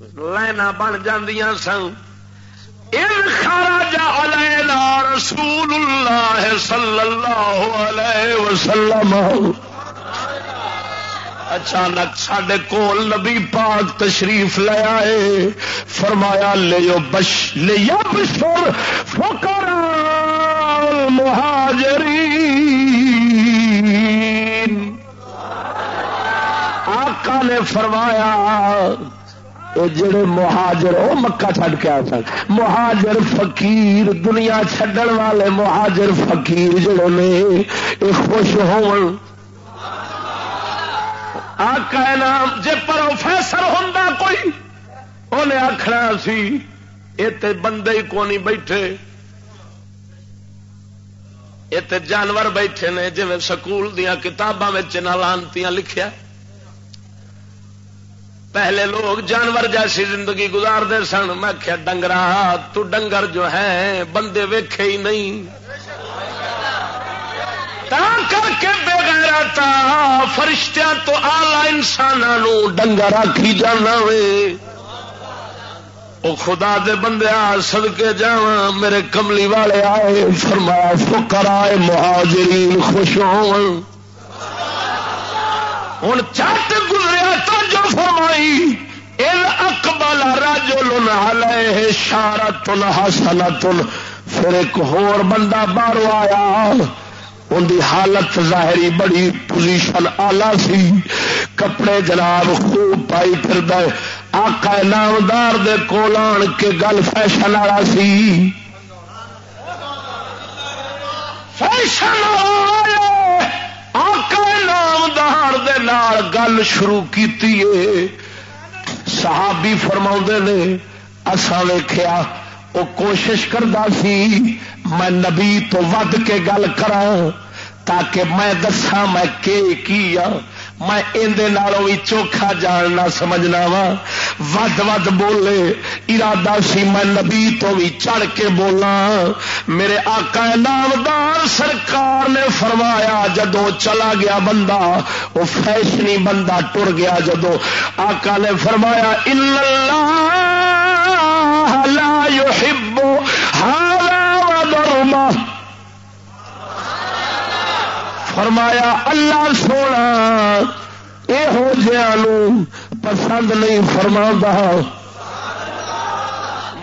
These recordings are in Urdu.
لائن بن جاندیاں سن۔ خراج علینا رسول اللہ صلی اللہ علیہ وسلم۔ اچانک سڈے کول نبی پاک تشریف لے آئے۔ فرمایا، لے بش، لے بشر فکر مہاجری آقا نے فرمایا جڑے مہاجر وہ مکہ چھڈ کے آ سن مہاجر فقیر، دنیا چھڈن والے مہاجر فقیر جڑے نے، یہ خوش ہون۔ آقا نام جے پروفیسر ہوں کوئی انہیں آخنا سی یہ بندے ہی کونی بیٹھے۔ یہ جانور بیٹھے نے جی سکول دیا کتاباں لانتی لکھیا۔ پہلے لوگ جانور جیسی زندگی گزارتے سن۔ میں کیا ڈنگرا، تو ڈنگر جو ہے بندے ویکھے ہی نہیں۔ کر کے بغیر تا فرشتیاں تو آلہ انسانوں ڈنگر آخی جانا وے۔ او خدا دے بندے، آ سد کے جا میرے کملی والے آئے، فرمایا فکر آئے مہاجرین خوش ہوں ہوں چٹ گزریا تو جو فرمائی۔ اکبل راجو لے شارا تل ہاسنا تل پھر ایک ہور بندہ باہر آیا۔ ان دی حالت ظاہری بڑی پوزیشن آلہ سی۔ کپڑے جناب خوب پائی پھر آقا نامدار دے کول آن کے گل فیشن والا سی۔ فیشن آقا نامدار دے نال گل شروع کی صحابی فرما نے اصا ویخیا وہ کوشش کرتا سی، میں نبی تو ود کے گل کرا تاکہ میں دسا میں کیا میں اندر بھی چوکھا جاننا سمجھنا وا۔ ود ود بولے، ارادہ سی میں نبی تو بھی چڑھ کے بولا میرے آقا نامدار سرکار نے فرمایا جدو چلا گیا بندہ، وہ فیشنی بندہ ٹر گیا۔ جدو آقا نے فرمایا لا يحب هذا فرمایا، اللہ سونا یہ پسند نہیں فرما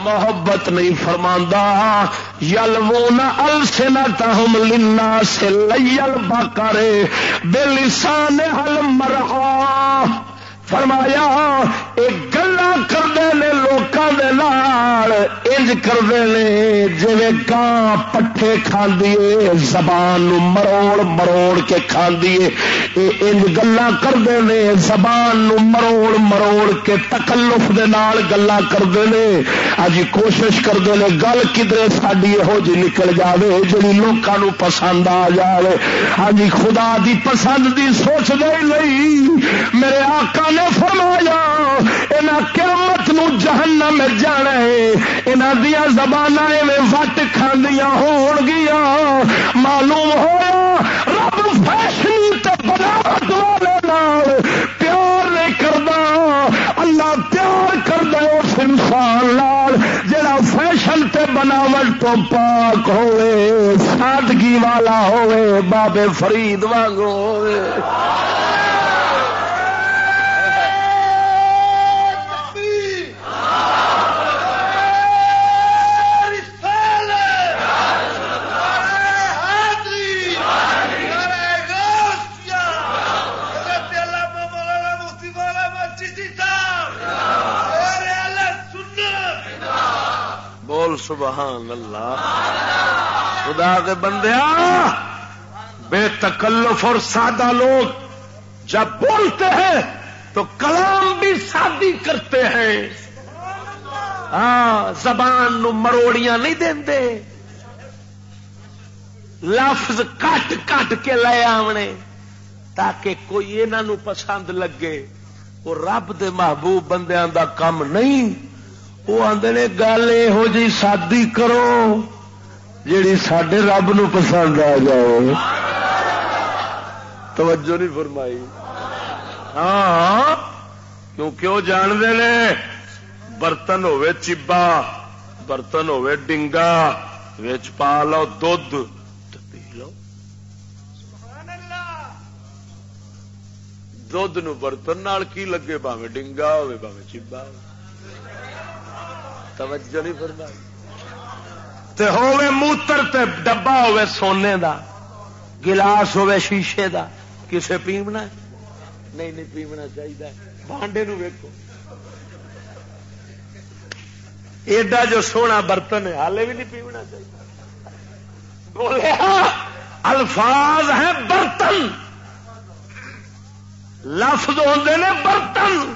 محبت نہیں فرما یل وہ نہ السنا تم لینا سے لل باکارے بے لسان ہل مرحا فرمایا ایک گلا کرتے ہیں لوگوں کے نال انج کرتے ہیں جی گان پٹھے کھاندی زبان مروڑ مروڑ کے کھاندی انج گلا کرتے ہیں زبان مروڑ مروڑ کے تکلف دے نال گلا کرتے ہیں اج کوشش کرتے ہیں گل کدھر ساری یہو جی نکل جائے جی لوگوں پسند آ جائے ہاں خدا دی پسند دی سوچ دے نہیں میرے آقا نے فرمایا یہاں قیامت نو جہنم میں جانا ہے۔ یہاں دیا زبان وٹ کھاندیاں ہون گیا معلوم ہوا رب فیشنی تے بناوٹ والے نال پیار نہیں کرتا اللہ پیار کرتا اس انسان لال جڑا فیشن تے بناوٹ تو پاک ہوئے، سادگی والا ہوئے، بابے فرید وانگو ہوئے۔ سبحان اللہ۔ خدا کے بندیا بے تکلف اور سادہ لوگ جب بولتے ہیں تو کلام بھی سادی کرتے ہیں۔ ہاں زبان نو مروڑیاں نہیں دے لفظ کٹ کٹ کے لے آنے تاکہ کوئی انہوں پسند لگے۔ وہ رب دے محبوب بندیاں دا کام نہیں۔ وہ آدھے نے، گل یہو جی سادی کرو جیڑی سڈے رب نو پسند آ جاؤ. توجہ نہیں فرمائی۔ ہاں کیونکہ وہ جانتے ہیں برتن ہوے چبا، برتن ہوے ڈنگا، وچ پا لو دھد پی لو۔ دھد برتن نال کی لگے؟ باوے ڈنگا ہوے باوے چبا۔ توجہ نہیں فرمائی۔ تے ہوے موتر تے ڈبا ہوے سونے دا گلاس ہوے شیشے دا کسے پیمنا نہیں نہیں پیمنا چاہیے بانڈے نو ویکو ایڈا جو سونا برتن ہے ہالے بھی نہیں پیونا چاہیے بولیا الفاظ ہیں برتن۔ لفظ ہوتے نے برتن۔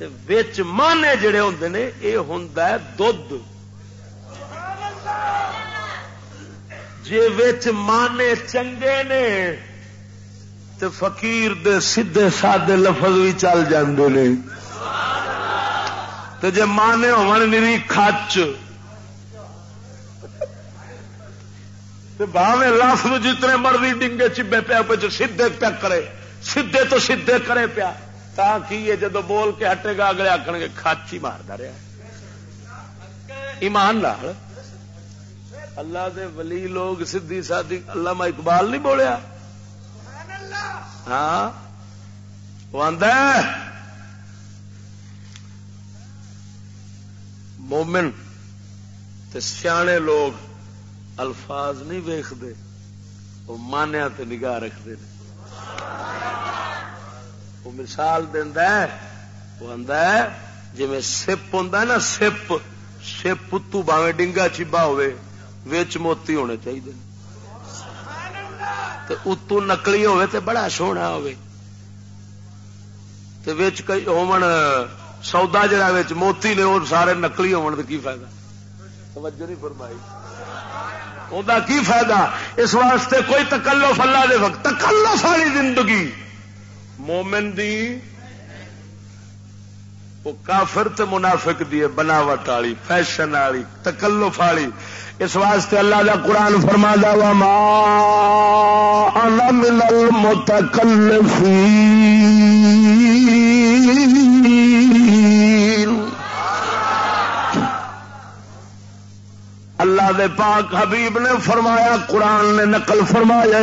مانے جڑے ہوں نے یہ ہوں دھد جی مانے چنگے نے تو فقیر دے سیدے سادے لفظ بھی چل جاندے نے۔ تو جی مانے ہوری کچ باوے لفظ جتنے مرضی ڈنگے چبے پیا پہ سیدے پیا کرے سیدے تو سیدے کرے پیا۔ تا کی جدو بول کے ہٹے گا، اگلے آخر گے کچ ہی مارتا رہا ایمان لال اللہ دے ولی لوگ سدھی سادی اللہ میں اقبال نہیں بولیا؟ ہاں؟ وہ آدھا مومن تے سیانے لوگ الفاظ نہیں ویختے وہ مانیا تے نگاہ رکھتے ہیں وہ مثال دینا وہ آتا ہے جی سپ ہوں نا، سپ سپ تو باوے ڈنگا چیبا ہوے موتی ہونے چاہیے اتو نکلی ہوے تے بڑا سونا ہوے تے وچ کئی ہومن سودا جڑا موتی نے، اور سارے نکلی ہونے کی فائدہ؟ توجہ نہیں فرمائی۔ انہوں کی فائدہ؟ اس واسطے کوئی تکلف اللہ دے وقت، تکلف والی زندگی۔ مومن دی، وہ کافر تے منافق دی بناوٹ والی، فیشن والی، تکلف والی۔ اس واسطے اللہ کا قرآن فرما دا وا انا من اللہ دے پاک حبیب نے فرمایا قرآن نے نقل فرمایا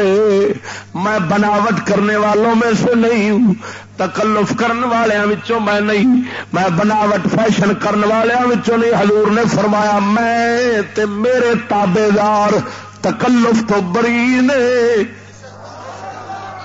میں بناوٹ کرنے والوں میں سے نہیں ہوں، تکلف کرنے والوں میں نہیں، میں بناوٹ فیشن کرنے والوں نہیں۔ حضور نے فرمایا، میں تے میرے تابے دار تکلف تو بری نے۔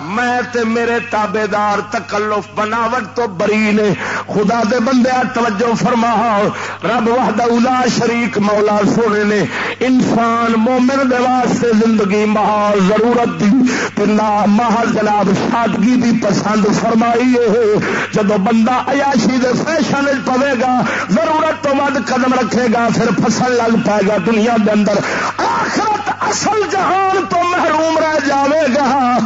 میں تے میرے تابے دار تکلف بناوٹ تو بری نے۔ خدا دے بندے، توجہ فرما رب وحدہ اولا شریک مولا سونے نے۔ انسان مومن دے واسطے زندگی محال ضرورت دی۔ تے نہ محل جناب سادگی دی پسند فرمائی ہے جدو بندہ عیاشی دے فیشن پوے گا، ضرورت تو ود قدم رکھے گا، پھر فصل لگ پائے گا دنیا دے اندر۔ آخرت اصل جہان تو محروم رہ جاوے گا۔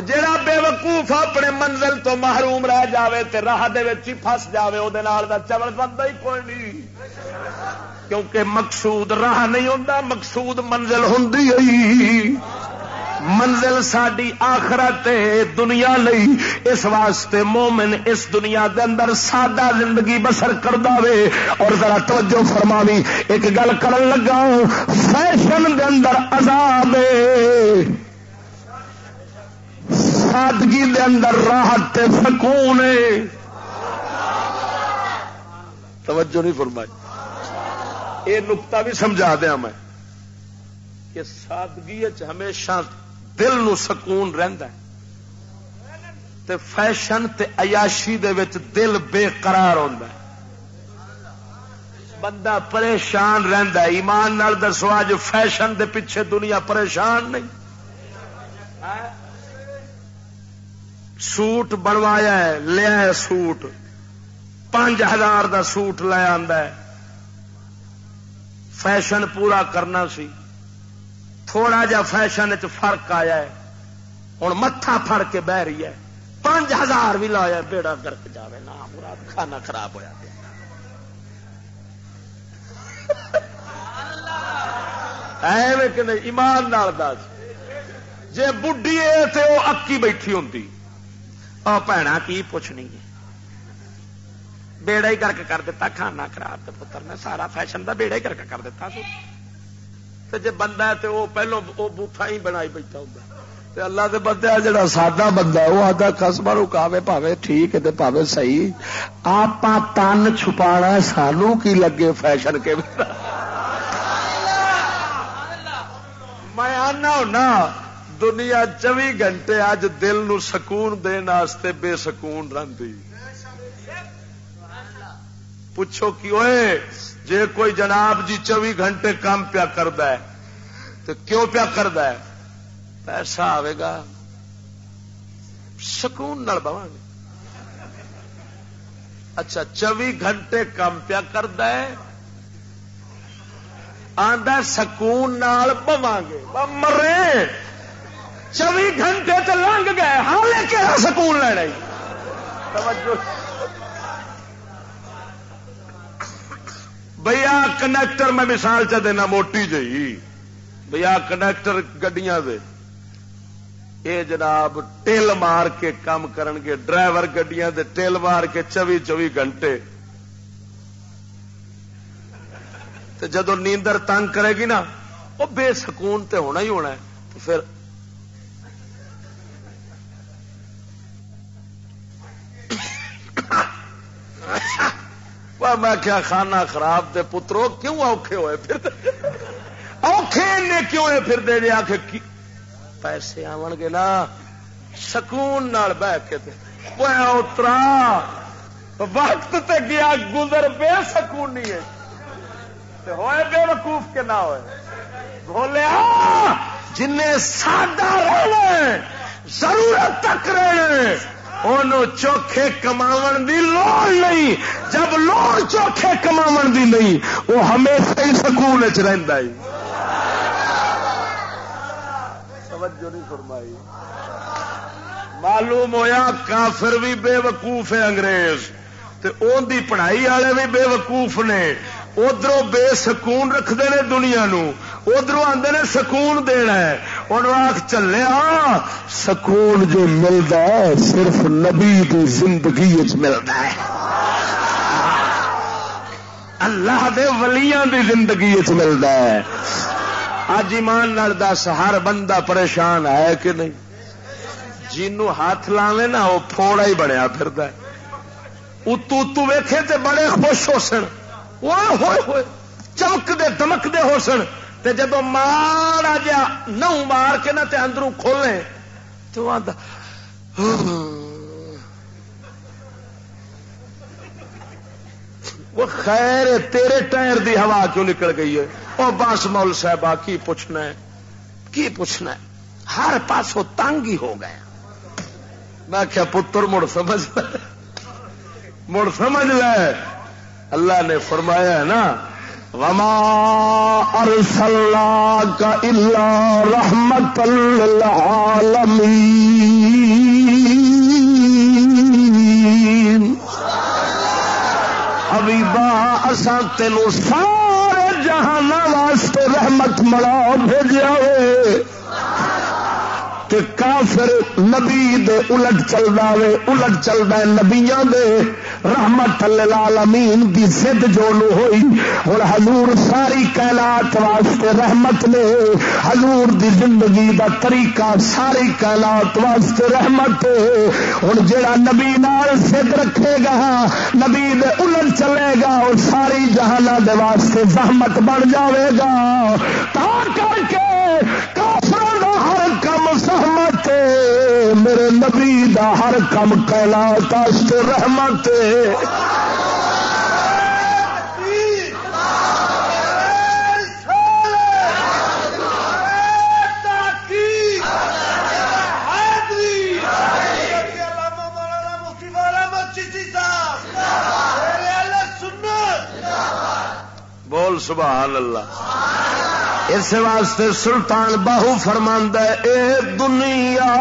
جڑا بے وقوف اپنے منزل تو محروم رہ جاوے تے راہ دے ہی جائے وہ چبل بنتا ہی کوئی نہیں۔ کیونکہ مقصود راہ نہیں ہوتا مقصود منزل ہوں منزل ساری آخرت دنیا نہیں اس واسطے مومن اس دنیا دے اندر سادہ زندگی بسر کر دے اور ذرا توجہ فرماوی، ایک گل کر لگا، فیشن دے اندر عذاب سادگی دے اندر راحت سکون توجہ نہیں فرمائی۔ یہ نکتا بھی سمجھا دیا میں کہ سادگی ہمیشہ دل نو سکون رہندا ہے۔ تے فیشن تے عیاشی دے وچ دل بے قرار ہوندا ہے۔ بندہ پریشان رہندا ہے۔ ایمان نال دسو اج فیشن دے پیچھے دنیا پریشان نہیں۔ سوٹ بنوایا ہے، لیا سوٹ۔ پانچ ہزار دا سوٹ لیا فیشن پورا کرنا سی۔ تھوڑا جا فیشن چ فرق آیا ہے۔ ہوں متھا پھڑ کے بہ رہی ہے۔ پانچ ہزار بھی لایا بیڑا گرک جائے نہ، مراد کھانا خراب ہوا ایمان نال دس جی بڑھی ہے تو وہ اکی بیٹھی ہوں اور بھنا کی پوچھنی ہے بیڑا ہی گرک کر دیتا کھانا خراب پتر نے سارا فیشن دا بیڑا ہی گرک کر دیتا سو جی بندہ ہے تو وہ پہلو وہ بوٹا ہی بنا بیٹھا ہوں اللہ دے بندے جڑا سادہ بندہ وہ آتا خسما رکاوے پاوے ٹھیک ہے پاوے صحیح آپ تن چھپا سانو کی لگے فیشن کے میں آنا ہونا دنیا چوی گھنٹے اج دل نو سکون دن بے سکون رہی پوچھو کی ہوئے جے کوئی جناب جی چوبی گھنٹے کام پیا کرد تو کیوں پیا کرد پیسہ آئے گا۔ سکون نال بوا گے۔ اچھا چوبی گھنٹے کام پیا کرد آدھا سکون نال بوا گے۔ مرے۔ چوبی گھنٹے تو لنگ گئے ہال کہ سکون لینا بھیا کنیکٹر میں مثال چ دینا موٹی جی بھیا کنیکٹر گڈیاں دے۔ یہ جناب ٹل مار کے کام کرن گے۔ ڈرائیور گڈیاں دے ٹل مار کے چوبی چوبی گھنٹے۔ جدو نیندر تنگ کرے گی نا وہ بے سکون تے ہونا ہی ہونا ہے۔ تو پھر میں کیا کھانا خراب دے پترو کیوں اوکھے ہوئے پھر؟ اوکھے نے کیوں پھر دے دے آ کے پیسے آن گے نا، سکون نال بہ کے اترا وقت تے گیا گزر بے سکون نہیں ہے ہوئے بے وقوف کے نہ ہوئے۔ بولیا جن سادہ رہنا ضرورت تک رہے ان چوکھے کما دی لوڑ نہیں۔ جب لوڑ چوکھے کما دی نہیں، وہ ہمیشہ ہی سکون رہتا ہے۔ معلوم ہویا کافر بھی بے وقوف ہے انگریز ان دی پڑھائی والے بھی بے وقوف نے۔ ادھر بے سکون رکھتے ہیں دنیا نو ادھر آدھے نے سکون دینا ہے۔ ان آخ چلیا سکون جو ملتا ہے، صرف نبی کی زندگی ملتا ہے۔ اللہ دے ولیاں دی زندگی ملتا ہے۔ اج ایمان دس، ہر بندہ پریشان ہے کہ نہیں؟ جنو ہاتھ لاوے نا وہ فوڑا ہی بنیا پھر اتو اتو ویکھے تے بڑے خوش ہو سن۔ ہوئے ہوئے چمک دے دمک دے ہو سن۔ تے جب مارا جا نو مار کے نہ تے اندروں کھولے تو آدھا وہ خیر تیرے ٹائر دی ہوا کیوں نکل گئی ہے؟ وہ بس مول صاحب کی پوچھنا ہے؟ کی پوچھنا ہے؟ ہر پاسوں تنگ ہی ہو گیا میں کیا پتر، مڑ سمجھ مڑ سمجھ لے۔ اللہ نے فرمایا ہے نا وما ارسلنا الا اللہ رحمت العالمین حبیبا، اساں تینوں سارے جہان واسطے رحمت ملا بھیجا ہوئے کہ کافر نبی دے الٹ چلتا وے، الٹ چلتا ہے نبیا دے۔ رحمت العالمین دی زد جو ہوئی۔ ہوں حضور ساری کائنات واسطے رحمت نے حضور دی زندگی دا طریقہ ساری کائنات واسطے رحمت ہوں جڑا نبی نال سد رکھے گا، نبی دے الٹ چلے گا، اور ساری جہانا دے واسطے زحمت بن جاوے گا۔ تا کر کے کافر کم سہمت میرے نبی دا ہر کم کلا تاشت رحمت بول سبحان اللہ۔ اس واسطے سلطان باہو فرماندہ اے دنیا،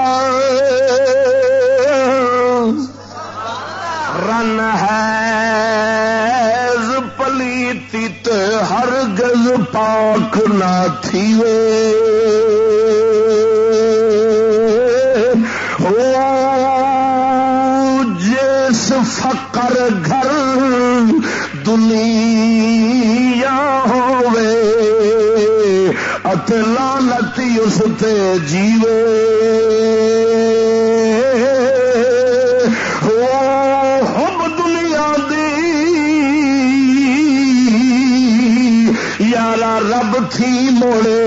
رن ہے پلیتی ہر گز پاک نہ تھی جس فقر گھر دنیا ہوے لانتی اس تے جیوے۔ ہم دنیا دی۔ یارا رب تھی موڑے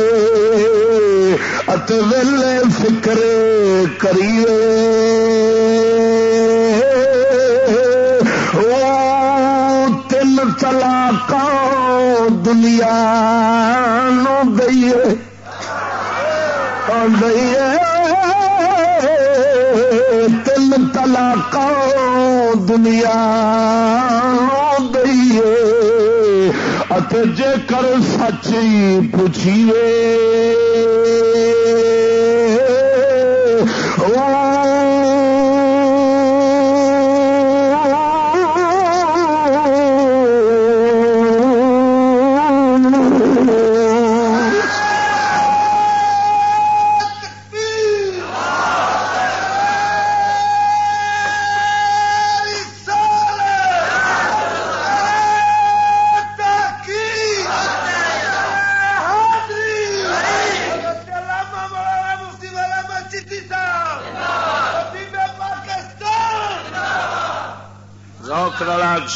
ویلے فکر کریے۔ تین طلاق دنیا نو دئیے دئیے تل تلا دنیا نو دئیے۔ جے کر سچی پوچھیے۔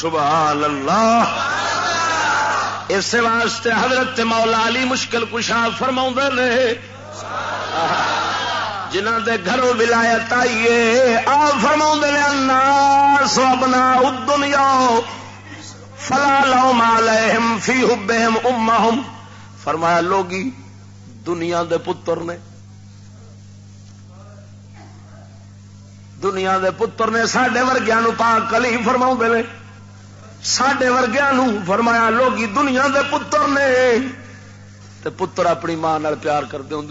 سبحان اللہ۔ اس واسطے حضرت مولا علی مشکل کشا فرما نے۔ جنہ دے گھروں ولایت آئیے آ فرما نے سبنا دنیا فلا لو مالہم فی حبہم امہم۔ فرمایا، لوگی، دنیا دے پتر نے۔ دنیا دے پتر نے سڈے ورگیا پاک کلی فرما نے۔ سڈے ورگیا فرمایا لوگ دنیا دے پتر نے۔ تے پتر اپنی ماں پیار کرتے ہوں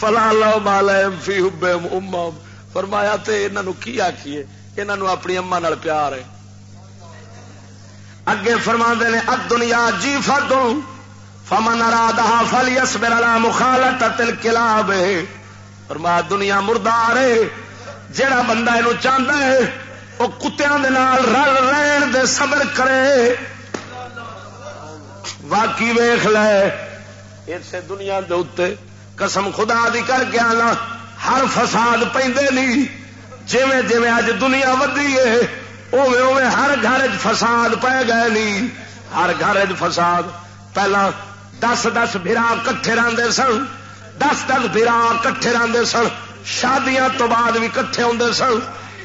فلا لو مال فی اما فرمایا، تے انہوں کی آخیے انہوں اپنی اما نال پیار ہے۔ اگے فرما نے اد دنیا جی فدوں فمن ارادہ فلی اسبر مخالت تل فرمایا، دنیا مردار ہے۔ جڑا بندہ یہ چاہتا ہے وہ کتوں رل رہن دے صبر کرے۔ واقعی ویخ لے، اسے دنیا دے اتے قسم خدا دی کر کے آنا، ہر فساد پہ نہیں جیویں جیویں اج دنیا ودی ہے اوے اوے ہر گھر فساد پی گئے نہیں ہر گھر فساد۔ پہلا دس دس برا کٹھے رہتے سن، دس دس برا کٹھے رہتے سن۔ شادیاں تو بعد بھی کٹھے آتے سن۔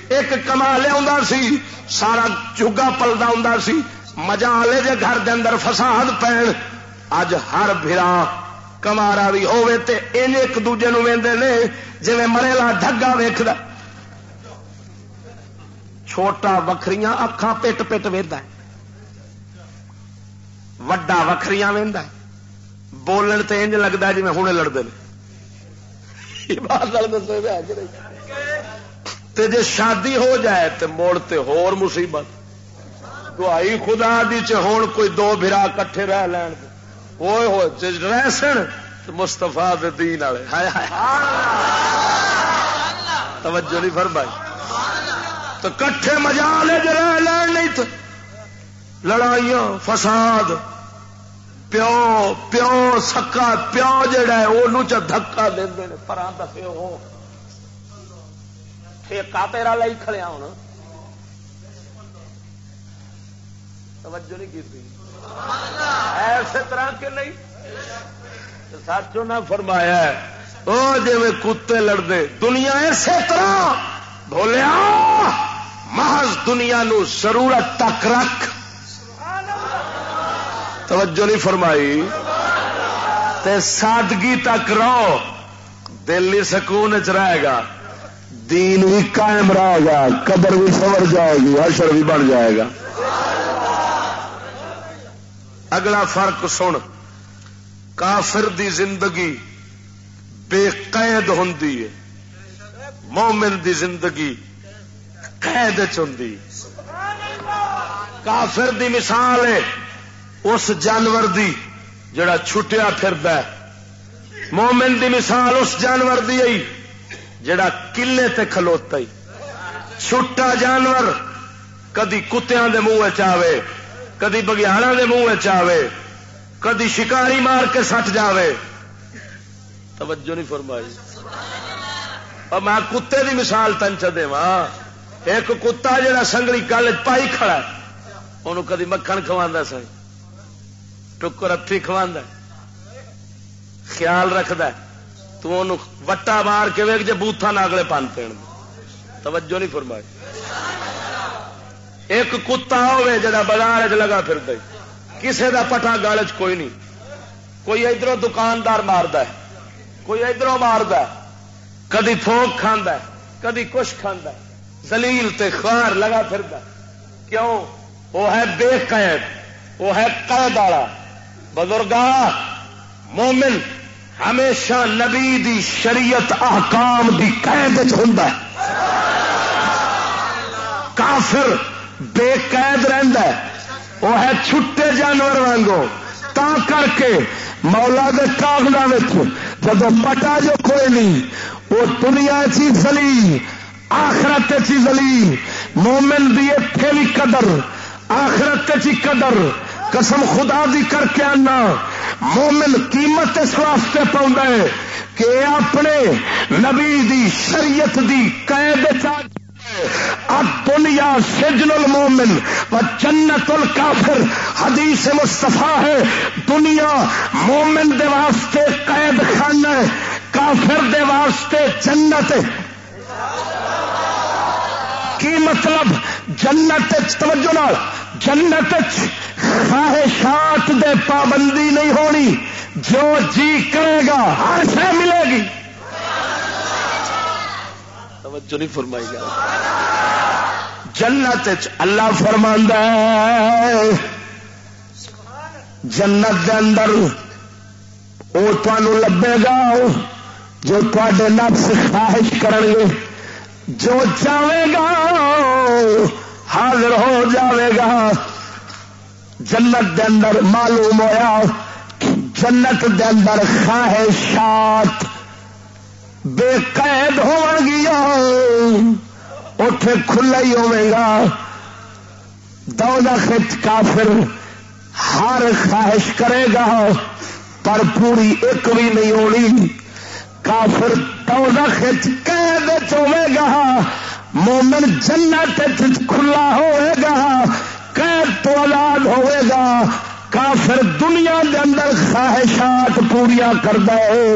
ایک کما لیا سی، سارا چوگا پلتا ہوں سی مزہ لے جے گھر دے اندر فساد پین، اج ہر برا کمارا بھی ہوے تے ان ایک دوجے نو ویندے نے جی مرےلا ڈگا ویخ چھوٹا وکھریاں اکھاں پٹ پٹ وہدا وڈا وکھریاں وہدا بولن تے انج لگتا جی میں ہوں لڑتے ہیں بات لڑ لڑتے تے جے شادی ہو جائے تے موڑ تے ہور مصیبت۔ دعائی خدا دی چ ہون کوئی دو بھرا کٹھے رہ لین۔ ہوئے ہوئے رہ سن مستفا دین والے۔ توجہ نہیں فرمائی۔ تو کٹھے مجا لے جے رہ لین نہیں تو لڑائیاں، فساد، پیو پیو، سکا، پیو جڑا ہے وہ دھکا دے پرا دفے ہو ٹھیکا تیرا لائی کھڑیا ہوں. توجہ نہیں کی ایسے طرح کے نہیں. سچو نہ فرمایا وہ جی کتے لڑتے دنیا اسی طرح. بولیا محض دنیا نو ضرورت تک رکھ. توجہ نہیں فرمائی. تے سادگی تک رہو. دل ہی سکون چ رہے گا. دین بھی قائم رہے گا، قبر بھی سور جائے گی، حشر بھی بن جائے گا۔ اگلا فرق سن، کافر دی زندگی بے قید ہوں مومن دی زندگی قید ہوں کافر دی مثال ہے، اس جانور دی جڑا چھٹیا پھر مومن دی مثال اس جانور دی آئی جڑا کلے تے کھلوتا ہی۔ چھٹا جانور کدی کتوں دے منہ چاہے کدی بگیاڑا دے منہ چاہے کدی شکاری مار کے سٹ جاوے۔ توجہ نہیں فرمائی۔ اور میں کتے دی مثال تن چ ایک کتا جا سنگلی گل پائی کھڑا انہوں کدی مکھن کھوا سی ٹکر اتھی کھوا خیال رکھد تو وٹا مار کے ویک جی بوتھا ناگلے پن پی توجہ نہیں فرمائی۔ ایک کتا ہوے جا بازار لگا پھر کسے دا پٹا گال چ کوئی نہیں۔ کوئی ادھر دکاندار مارد کوئی ادھر مارد کدی فوک کھانا کدی کچھ کھانا زلیل تے خوار لگا پھر کیوں؟ وہ ہے بے قید۔ وہ ہے قید والا۔ بزرگا مومن۔ ہمیشہ نبی دی شریعت احکام دی قید ہوں کافر بے قید ہے۔ وہ ہے چھٹے جانور وانگو۔ تا کر کے مولا دے کاغلوں جب پٹا جو کوئی نہیں وہ دنیا چی زلی آخرت چی زلی مومن دی اتنے بھی قدر، آخرت چی قدر۔ قسم خدا دی کر کے آنا۔ مومن قیمت اس واسطے پاؤں کہ اپنے نبی دی شریعت دی قید دنیا سجن المومن و جنت الکافر حدیث مصطفیٰ ہے۔ دنیا مومن دے واسطے قید خانہ ہے۔ کافر دے واسطے جنت کی مطلب؟ جنت توجہ نال۔ جنت خواہشات دے پابندی نہیں ہونی جو جی کرے گا ہر شہ ملے گی۔ توجہ نہیں فرمائی گا جنت اللہ فرماندہ جنت دے اندر وہ تمہوں لبے گا جو تے نفس خواہش کرن گے۔ جو چاہے گا حاضر ہو جاوے گا۔ جنت دے اندر معلوم ہوا جنت دے اندر خواہشات بے قید ہو گیا۔ اتے کھلا ہی ہوگا دولت کافر ہر خواہش کرے گا، پر پوری ایک بھی نہیں ہونی۔ کافر دولت خچ قید ہوے گا۔ مومن جنت کھلا ہوئے گا۔ قید تو آزاد ہوئے گا۔ کافر دنیا دے اندر خواہشات پوریا کرتا ہے۔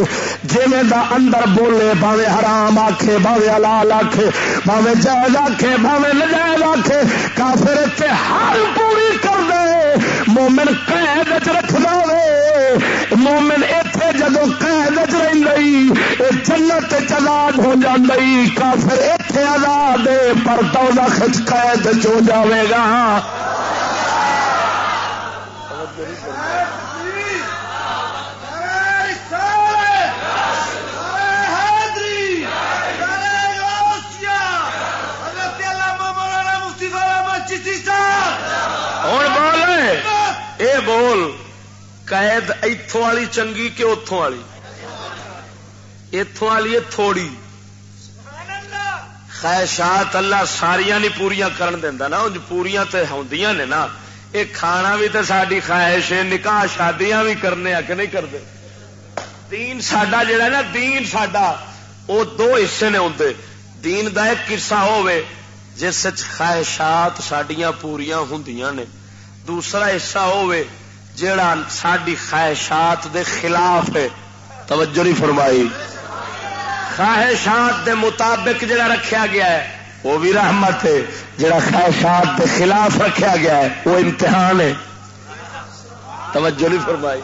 جی دا اندر بولے باوے حرام آکھے باوے حلال آکھے باوے جائز آکھے باوے نجائز آکھے۔ کافر اتنے ہر پوری کر دے مومن قید رکھ دے مومن اتے جدو قید چ رہی جنت چلاد ہو جی کافر اتے آزاد پر دولت قید چ جاوے گا۔ بول قید اتوں والی چنگی کہ اتوں والی؟ اتوں والی تھوڑی۔ خواہشات اللہ ساریا نہیں پوریا کرن دینا نا پوریا تو ہوں نے نا۔ یہ کھانا بھی تو ساری خواہش ہے، نکاح شادیاں بھی کرنے آ کے نہیں کرتے؟ دین ساڈا جڑا نا، دین ساڈا وہ دو حصے نے ہوتے دین دا ایک قصہ ہوے جس خواہشات سڈیا پوریا ہوں نے۔ دوسرا حصہ ہوے جڑا ساری خواہشات دے خلاف ہے۔ توجہ نہیں فرمائی۔ خواہشات دے مطابق جڑا رکھیا گیا ہے، وہ بھی رحمت ہے۔ جڑا خواہشات دے خلاف رکھیا گیا ہے، وہ امتحان ہے۔ توجہ نہیں فرمائی۔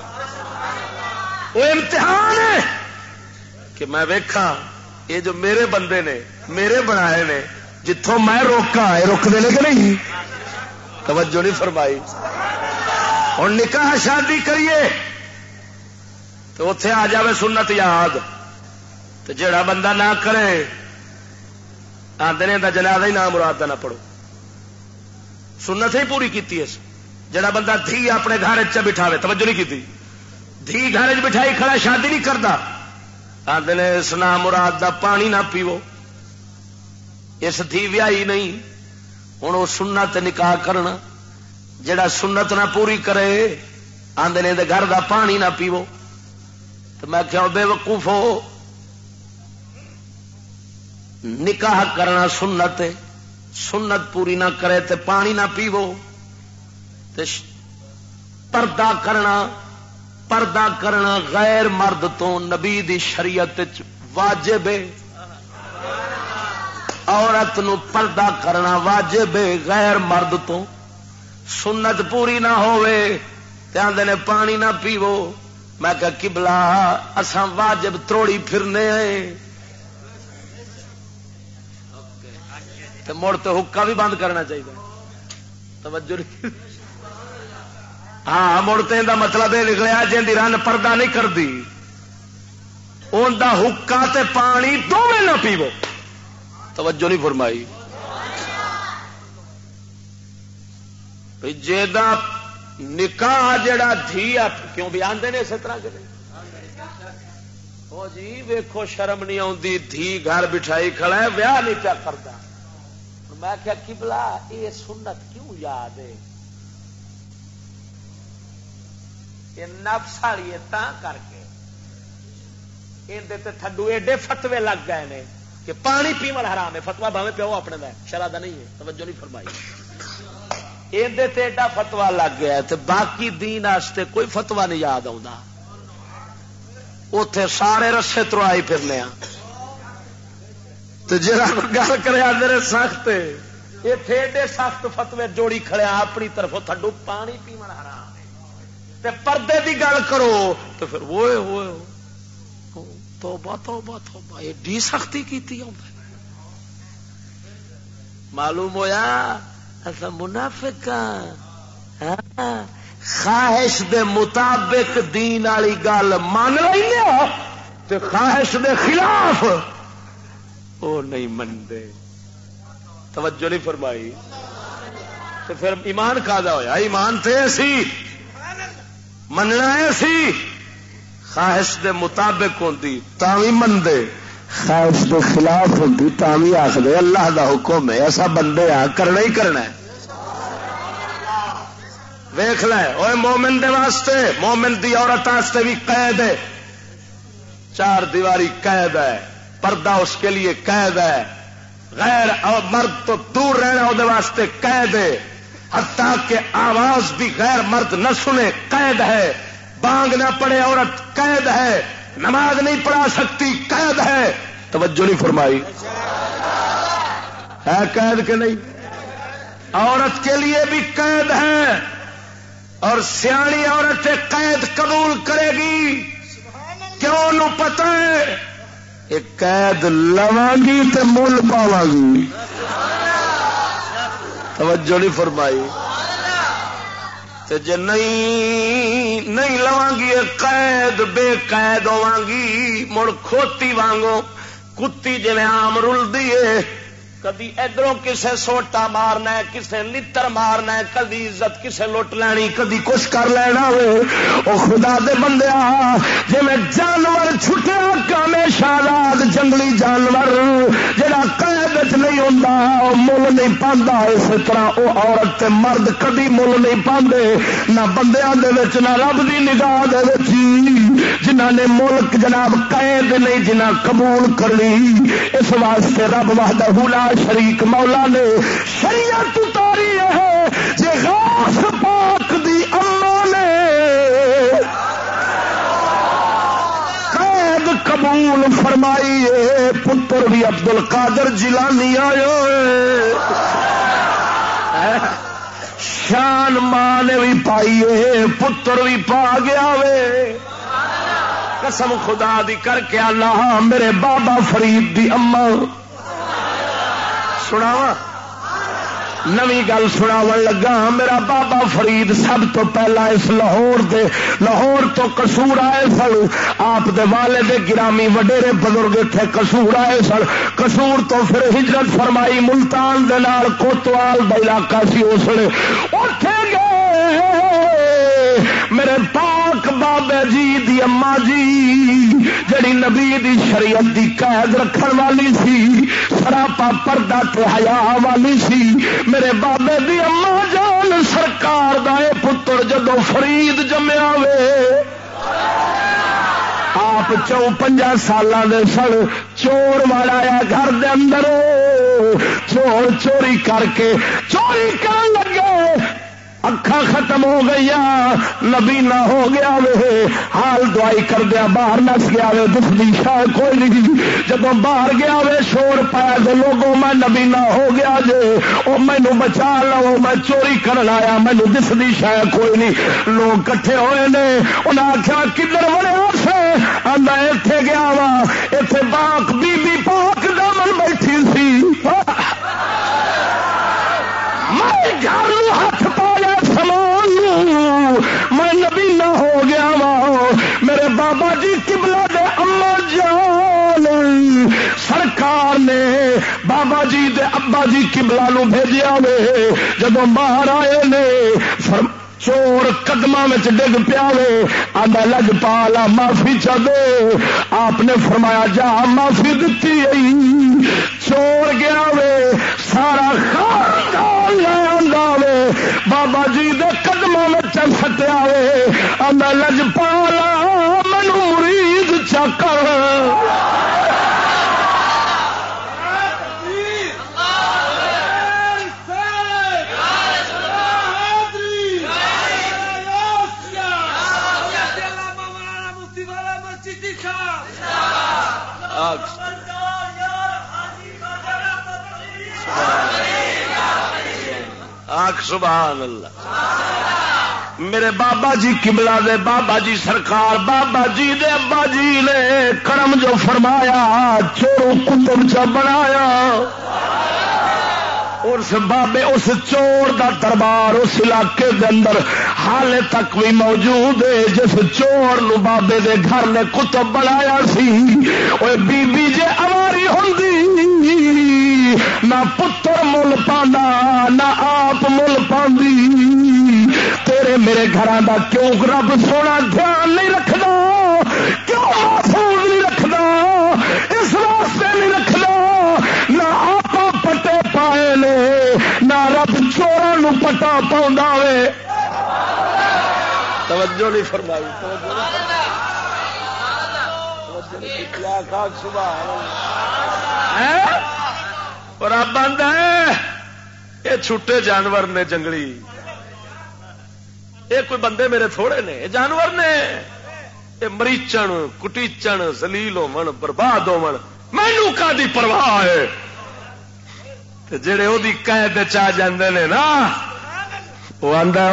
وہ امتحان ہے۔ کہ میں ویکھا یہ جو میرے بندے نے، میرے بنائے نے جتوں میں روکا یہ روک دے کہ نہیں؟ توجہ نہیں فرمائی۔ ہوں نکاح شادی کریے، تو اتے آ جائے سنت یاد۔ تو جڑا بندہ نہ کرے آدھے جنازہ ہی نام مراد نہ پڑھو۔ سنت ہی پوری کی جڑا بندہ دھی اپنے گھر چ بٹھاوے، توجہ نہیں کی دھی گھر چ بٹھائی کھڑا، شادی نہیں کرتا آدھے اس نام مراد دا پانی نہ پیو۔ اس تھی ویائی نہیں۔ ہوں وہ سنت نکاح کرنا۔ جڑا سنت نہ پوری کرے آدھے گھر دا پانی نہ پیو۔ تو میں کیا بے وقوف ہو۔ نکاح کرنا سنت سنت پوری نہ کرے تے پانی نہ پیو۔ پردہ کرنا پردہ کرنا غیر مرد تو نبی دی شریعت واجب عورت نو پردہ کرنا واجب غیر مرد تو۔ سنت پوری نہ ہوتے نے پانی نہ پیو۔ میں کہ کبلا اساں واجب تروڑی پھرنے مڑ تو حکا بھی بند کرنا چاہیے۔ توجہ۔ ہاں مڑتے کا مطلب یہ نکلیا جی رن پردہ نہیں کرتی ان کا حکا تے پانی دونوں نہ پیو توجہ نہیں فرمائی۔ جا نکاح جڑا دھی کیوں بھی آدھے نے اسی طرح کے جی ویکو شرم نہیں آتی دھی گھر بٹھائی کھڑا ہے، ویاہ نہیں پیا کرتا میں کیا کبلا یہ سنت کیوں یاد ہے؟ یہ نفس والی کر کے۔ اندر تھڈو ایڈے فتوے لگ گئے نے کہ پانی پیمن حرام ہے فتوا بھاوے پیو اپنے کا نہیں ہے، توجہ نہیں فرمائی۔ اندر ایڈا فتوا لگ گیا تو باقی دین آستے کوئی فتوا نہیں یاد آتا اتے سارے رسے تروائی پھرنے تو جا گل کرے سخت ایڈے سخت فتوے جوڑی کھڑے اپنی طرف تھڈو پانی پیمن حرام تے پردے دی گل کرو تو پھر وہ ہوئے توبہ توبہ توبہ۔ ایڈی سختی کیتی ہوں معلوم ہویا؟ ایسا منافق ہاں۔ خواہش دے مطابق دین والی گل مان لینا تے خواہش دے خلاف وہ نہیں منتے توجہ نہیں فرمائی۔ تو پھر ایمان کا ہوا ایمان تھے سی۔ مننا سی۔ خواہش دے مطابق ہوتی تھی منگے خواہش دے خلاف ہوتی تھی آخر اللہ دا حکم ہے ایسا بندے آ کرنا ہی کرنا ہے۔ ویخ لے مومن دے واسطے مومن دی عورت واسطے بھی قید ہے۔ چار دیواری قید ہے۔ پردہ اس کے لیے قید ہے۔ غیر مرد تو دور رہنا وہ واسطے قید ہے۔ حتیٰ کہ آواز بھی غیر مرد نہ سنے، قید ہے۔ بانگ نہ پڑے، عورت قید ہے۔ نماز نہیں پڑھا سکتی، قید ہے۔ توجہ نہیں فرمائی۔ ہے قید کے نہیں؟ عورت کے لیے بھی قید ہے۔ اور سیانی عورت قید قبول کرے گی۔ کیوں؟ نو پتہ ہے۔ ایک قید لوا گی تو مل پاوا گی توجہ نہیں فرمائی۔ جی نہیں نہیں گی قید بے قید ہوا گی مڑ کھوتی وانگو، کتی جی آم رلدی ہے کدی ادھر کسے سوٹا مارنا کسے لتر مارنا کدی عزت کسے لٹ لینی، کدی کچھ کر لینا ہو خدا دے بندے جی میں جانور چھٹیا کامے شاداد جنگلی جانور جہاں قید نہیں ہوں مل نہیں پانا اس طرح وہ عورت تے مرد کدی مل نہیں پاندے، نہ بندیاں دے وچ، نہ رب دی نگاہ دے وچ۔ جنہ نے ملک جناب قید نہیں جنہ قبول کر لی، اس واسطے رب وحدہ لا شریک مولا نے شریعت اتاری ہے جی غوث پاک دی اما نے۔ قید قبول فرمائی پتر بھی ابدل کادر جلانی آئے۔ شان ماں نے بھی پائی ہے پتر بھی پا گیا وے۔ قسم خدا دی کر کے اللہ میرے بابا فرید دی اما۔ سناوا نوی گل سناو لگا، میرا بابا فرید سب تو پہلا اس لاہور دے، لاہور تو کسور آئے سن۔ آپ دے والے دے گرامی وڈیرے بزرگ تھے کسور آئے سن۔ کسور تو پھر ہجرت فرمائی، ملتان دے نال کوتوال دا علاقہ سی اس نے۔ اٹھے گئے۔ میرے پاک بابے جی دی اما جی۔ جڑی نبی دی شریعت دی قید رکھن والی سی، سراپا پردہ تے حیا والی سی۔ میرے بابے دی اما جان سرکار دا اے پتر جدو فرید جمیا وے آپ چو پنجا سال سن چور والا گھر دے اندر۔ چور چوری کر کے، چوری کر لگے اکھا ختم ہو گئی نبی نہ ہو گیا وے۔ حال دعائی کر دیا باہر نس گیا وے، دستی شاید کوئی نہیں۔ جب باہر گیا وے، شور پایا تو لوگوں میں نبی نہ ہو گیا جے۔ وہ مینو بچا لو، میں چوری کرن آیا مینو دستی شاید کوئی نہیں۔ لوگ کٹھے ہوئے نے انہیں آخیا کدھر بڑے سے آدھا اتے گیا وا اتے باغ بی بی پاک دامن بیٹھی سی۔ میں گھر ہاتھ پایا میں نبی نہ ہو گیا وا۔ میرے بابا جی کبلا دے اما جان۔ سرکار نے بابا جی دے ابا جی کبلا نو بھیجا وے۔ جب باہر آئے نے چور قدم ڈگ پیا آدھا لگ پالا، معافی چلے آپ نے فرمایا، جا معافی دیتی چور گیا وے، سارا خاندان لے بابا جی دے قدم چل سٹیا وے۔ آدھا لج پالا منو مرید چکر آخ سبحان اللہ۔ میرے بابا جی کملا دے بابا جی سرکار، بابا جی دے ابا جی نے کرم جو فرمایا چورو کتب چ بنایا۔ اس بابے اس چور دا دربار اس علاقے دے اندر حال تک بھی موجود ہے، جس چور نو بابے دے گھر نے کتب بنایا سی۔ وہ بی بی جے اواری ہوں نہ پتر مل پانا نہ آپ مل پی تیرے میرے گھر کا کیوں رب سونا دھیان نہیں رکھنا کیوں محفوظ نہیں رکھنا اس واسطے نہیں رکھنا نہ آپ پٹے پائے نے نہ رب چوران پٹا پاؤں توجہ نہیں فرمائی توجہ نہیں فرمائی۔ اور بند ہے یہ چھوٹے جانور نے جنگلی۔ یہ کوئی بندے میرے تھوڑے نے یہ جانور نے۔ یہ مریچن کٹیچن زلیل ہو برباد ہو مینو کا پرواہ ہے۔ جڑے وہ قید چاہ جاندے نے نا وہ آدھا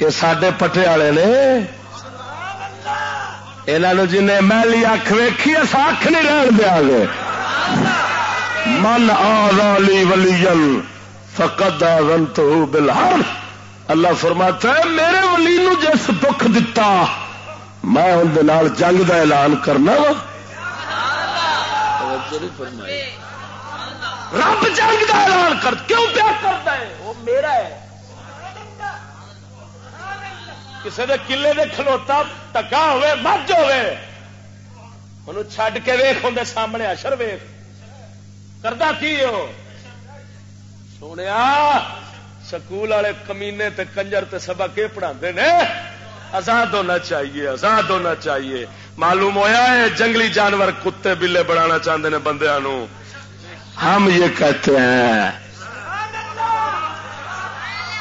یہ سڈے پٹے والے نے۔ یہاں جن میلی اکھ ویکھی اص اکھ نہیں رہن دیا گے۔ من آلی ولی فقد آزنت بالحر اللہ فرماتا ہے میرے ولی نو جس دکھ دتا میں اندر جنگ دا اعلان کرنا وا۔ رب جنگ دا اعلان کر، کیوں پیا کرتا ہے؟ وہ میرا ہے۔ کسی دے کلے دے کھلوتا ٹکا ہوئے، مجھ ہوئے۔ انہوں چھڈ کے ویخ ہوں سامنے اشر ویخ کرتا کی ہو سونے سکول والے کمینے تے کنجر تے سبق یہ پڑھا نے آزاد ہونا چاہیے آزاد ہونا چاہیے۔ معلوم ہویا ہے، جنگلی جانور کتے بلے بنانا چاہتے ہیں بندیا ہم یہ کہتے ہیں۔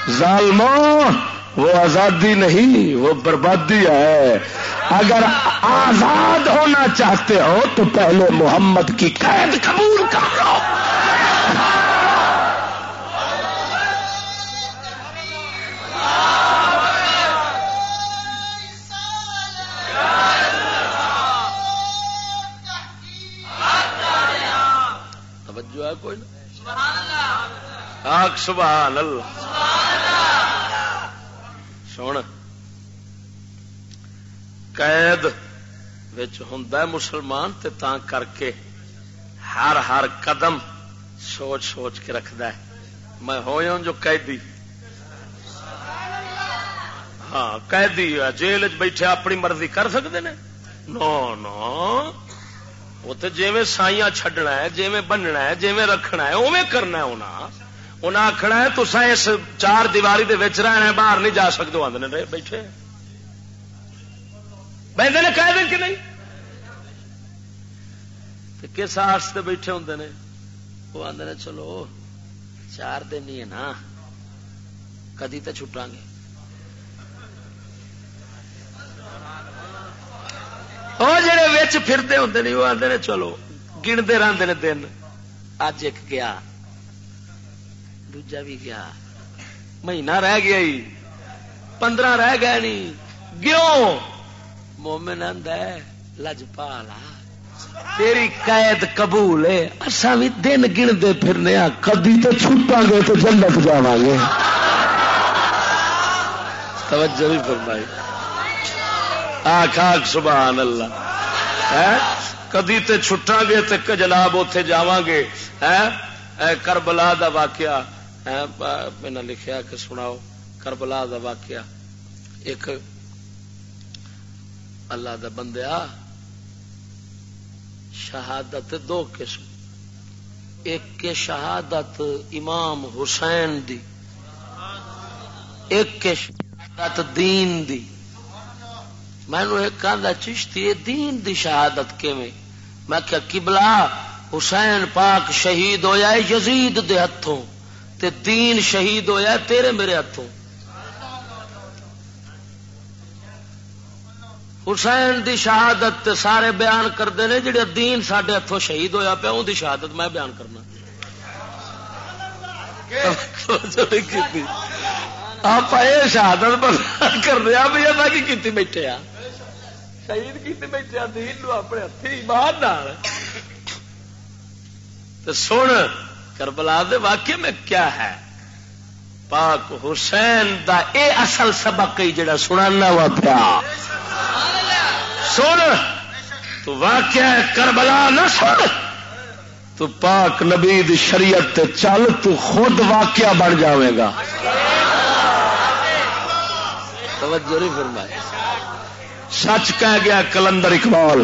ظالموں، وہ آزادی نہیں، وہ بربادی ہے۔ اگر آزاد ہونا چاہتے ہو تو پہلے محمد کی قید قبول کر لو۔ ہے کوئی سبحان اللہ۔ سن۔ قید ہوں مسلمان تے تاں کر کے ہر ہر قدم سوچ سوچ کے رکھد میں ہو جو قیدی۔ ہاں قیدی جیل بیٹھے اپنی مرضی کر سکتے ہیں نو نو۔ وہ تو جی سائیاں چڈنا ہے جی بننا ہے جی رکھنا ہے اوے کرنا ہے انہیں انہیں آخنا ہے تو اس چار دیواری دے رہنا ہے باہر نہیں جا سکتے آدھے بیٹھے بہت نے کہہ دیں کہ نہیں کس آستے بیٹھے ہوں نے وہ آدھے چلو چار دن ہی ہے نا کدی تو چھٹا گے وہ پھرتے ہوں نہیں، وہ آتے چلو، گنتے رہتے ہیں دن۔ اج ایک گیا، دوجا بھی گیا۔ مہینہ رہ گیا ہی، پندرہ رہ گئے نہیں گیوں؟ مومن ہے لجپالا تیری قید قبول ہے اصا بھی دن گنتے پھرنے ہاں۔ کدی تو چھٹا گے تو جنت جا گے۔ توجہ بھی فرمائی۔ آخ آخ سبحان اللہ۔ کدی تے چھٹا گے تو جناب اتے جا گے؟ کربلا دا واقعہ میں نے لکھیا کہ سناؤ، کربلا دا واقعہ۔ ایک اللہ دا بندیا، شہادت دو قسم۔ ایک کے شہادت امام حسین دی، ایک کے شہادت دین دی۔ میں ایک آدھا چشتی دین دی شہادت کیویں؟ میں کیا کبلا حسین پاک شہید ہویا یزید دے ہتھوں تے دین شہید ہویا تیرے میرے ہاتھوں حسین دی شہادت تے سارے بیان کرتے ہیں جڑے دین سڈے ہاتھوں شہید ہویا پیا ان دی شہادت میں بیان کرنا۔ آپ یہ شہادت کر رہے بھی یہ کی بیٹھے آ شہید کی بیٹھے دین نو اپنے ہاتھی باہر سن، کربلا دے واقعے میں کیا ہے؟ پاک حسین دا اے اصل سبق ہی جڑا سنانا وا پیا۔ سن، تو واقعہ کربلا نہ سن۔ تو پاک نبی شریعت تے چل، تو خود واقعہ بن جاوے گا۔ توجہ نہیں فرمائی۔ سچ کہہ گیا کلندر اقبال۔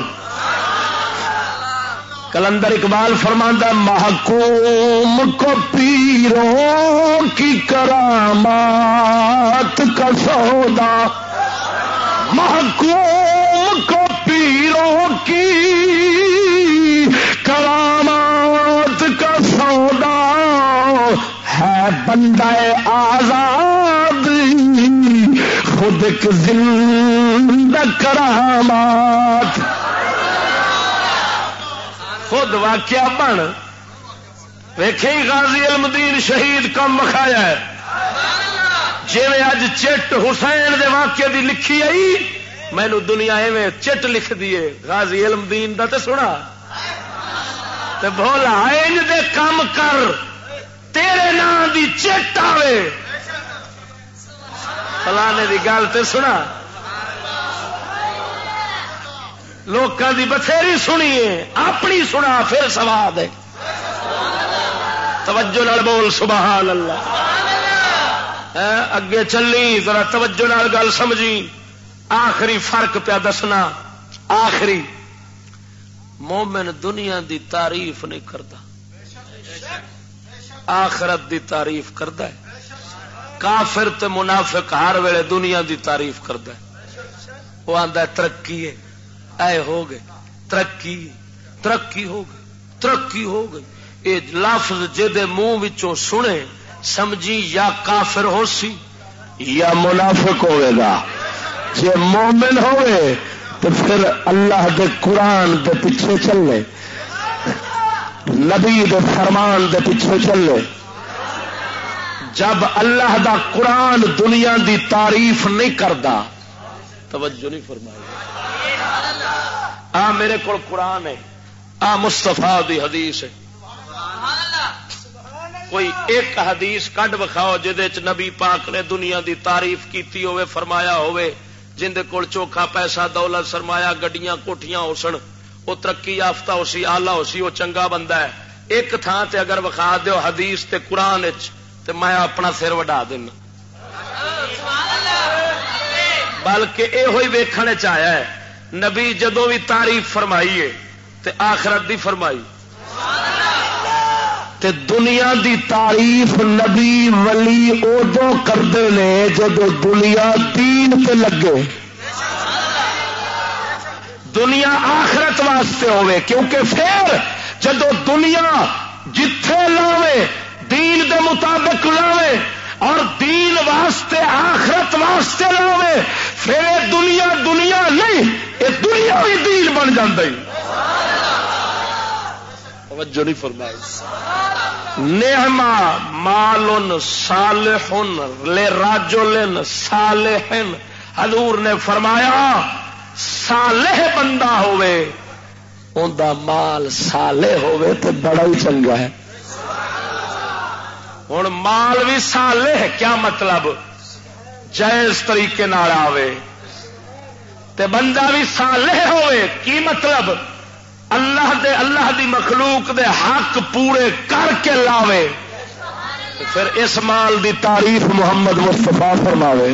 کلندر اقبال فرماندہ محکوم کو پیروں کی کرامات کا سودا۔ محکوم کو پیروں کی کرامات کا سودا۔ ہے بندہ آزاد خود ایک زندہ کرامات۔ خود واقعہ بن۔ ویخ غازی المدین شہید کم مکھایا ہے۔ جی اج چٹ حسین دے واقعے دی لکھی آئی مینو دنیا ایویں چٹ لکھ دیے غازی علم دین دا تے سنا تے بولا دے کام کر، تیرے نام دی چٹ آوے۔ فلانے دی گل تے سنا۔ لوگوں کی بتھیری سنیے اپنی سنا، پھر سواد ہے۔ توجہ نال بول، سبحان اللہ۔ اگے چلی، ذرا توجہ نال گل سمجھی۔ آخری فرق پیا دسنا۔ آخری۔ مومن دنیا دی تعریف نہیں کرتا۔ آخرت دی تعریف کرتا ہے۔ کافر تے منافق ہر ویلے دنیا دی تعریف کرتا وہ آتا ترقی ہے۔ اے ہو گئے، ترقی ترقی ہو گئی ترقی ہو گئی یہ لفظ جہد منہ سنے، سمجھی یا کافر ہو سی؟ یا منافق ہوئے گا۔ جی مومن ہوئے، تو پھر اللہ دے قرآن دے پیچھے چلے۔ نبی دے فرمان دے پیچھے چلے۔ جب اللہ دا قرآن دنیا دی تعریف نہیں کرتا توجہ نہیں فرمائی۔ آ میرے کو قرآن ہے۔ آ مستفا دی حدیث ہے۔ کوئی ایک حدیث کڈ وکھاؤ جہد نبی پاک نے دنیا دی تعریف کیتی ہوئے فرمایا ہوئے جن کول چوکھا پیسہ، دولت سرمایا گڈیاں کوٹیاں ہو سن وہ ترقی یافتہ ہو سی آلہ ہو سی وہ چنگا بندہ ہے۔ ایک تھان تے اگر وکھا دیو حدیث تے قرآن تے میں اپنا سر وڈا دینا۔ بلکہ یہ ہوئی ویخنے چیا ہے۔ نبی جدو بھی تعریف فرمائیے تے آخرت دی فرمائی۔ تے دنیا دی تعریف نبی ولی ادو کرتے ہیں جب دنیا تین پہ لگے۔ دنیا آخرت واسطے ہوئے کیونکہ پھر جدو دنیا جتھے لاوے دین دے مطابق لاوے اور دین واسطے، آخرت واسطے لاوے۔ پھر یہ دنیا دنیا نہیں، یہ دنیا بھی دین بن جاتی توجہ نہیں فرمائی۔ نعما مال صالح لے راجل صالح حضور نے فرمایا، صالح بندہ ہوئے ان مال سالے ہوئے تو بڑا ہی چنگا ہے۔ ہوں مال بھی سالے ہے کیا مطلب؟ جائز طریقے آوے۔ تے بندہ بھی سالے ہوئے کی مطلب؟ اللہ دے، اللہ دی مخلوق دے حق پورے کر کے لاوے۔ پھر اس مال دی تعریف محمد مستفا فرماوے۔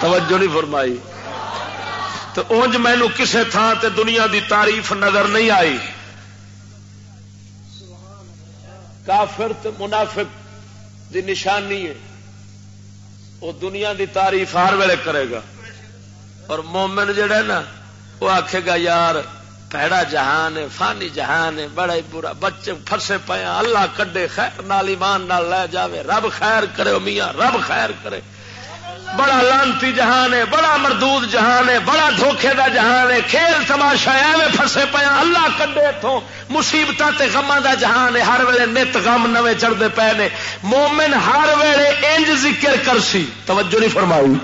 توجہ نہیں فرمائی۔ تو اونج مینو کسے تھان تے دنیا دی تعریف نظر نہیں آئی۔ کافر تے منافق دی نشانی ہے۔ وہ دنیا دی تعریف ہر ویلے کرے گا۔ اور مومن جڑا نا، وہ آکھے گا، یار پیڑا جہان ہے، فانی جہان ہے، بڑا ہی برا، بچے فرسے پیا اللہ کڈے خیر، نال ایمان نال لے جاوے، رب خیر کرے میاں، رب خیر کرے۔ بڑا لانتی جہان ہے، بڑا مردود جہان ہے، بڑا دھوکھے دا جہان ہے۔ کھیل تماشا ایویں فسے پیا اللہ کڈے اتوں مصیبت غماں دا جہان ہے۔ ہر ویلے نت غم نویں چڑھتے پے نے۔ مومن ہر ویلے انج ذکر کر سی توجہ نہیں فرمائی۔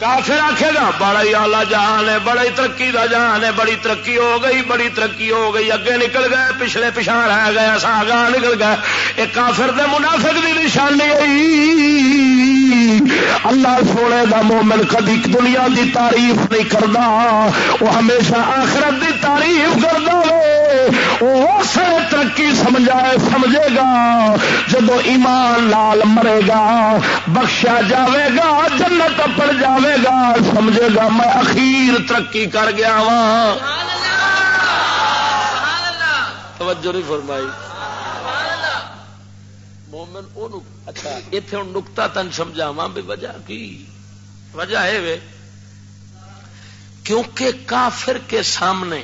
کافر آخے گا بڑا ہی آلہ جہان ہے، بڑا ہی ترقی کا جہان ہے، بڑی ترقی ہو گئی، بڑی ترقی ہو گئی، اگے نکل گئے، پچھلے پچھا رہ گیا سا گاہ نکل گئے۔ یہ کافر دے منافق کی نشانی اللہ سونے دا مومن کدی دنیا دی تعریف نہیں کرتا وہ ہمیشہ آخرت دی تعریف کرتا وہ ترقی سمجھائے، سمجھے گا۔ جب ایمان لال مرے گا بخشا جاوے گا، جنت پڑ جاوے گا، سمجھے گا، میں اخیر ترقی کر گیا وا توجہ نہیں فرمائی۔ مومن اچھا اتنے ہوں نکتا تن سمجھاوا بھی وجہ کی؟ وجہ ہے کیونکہ کافر کے سامنے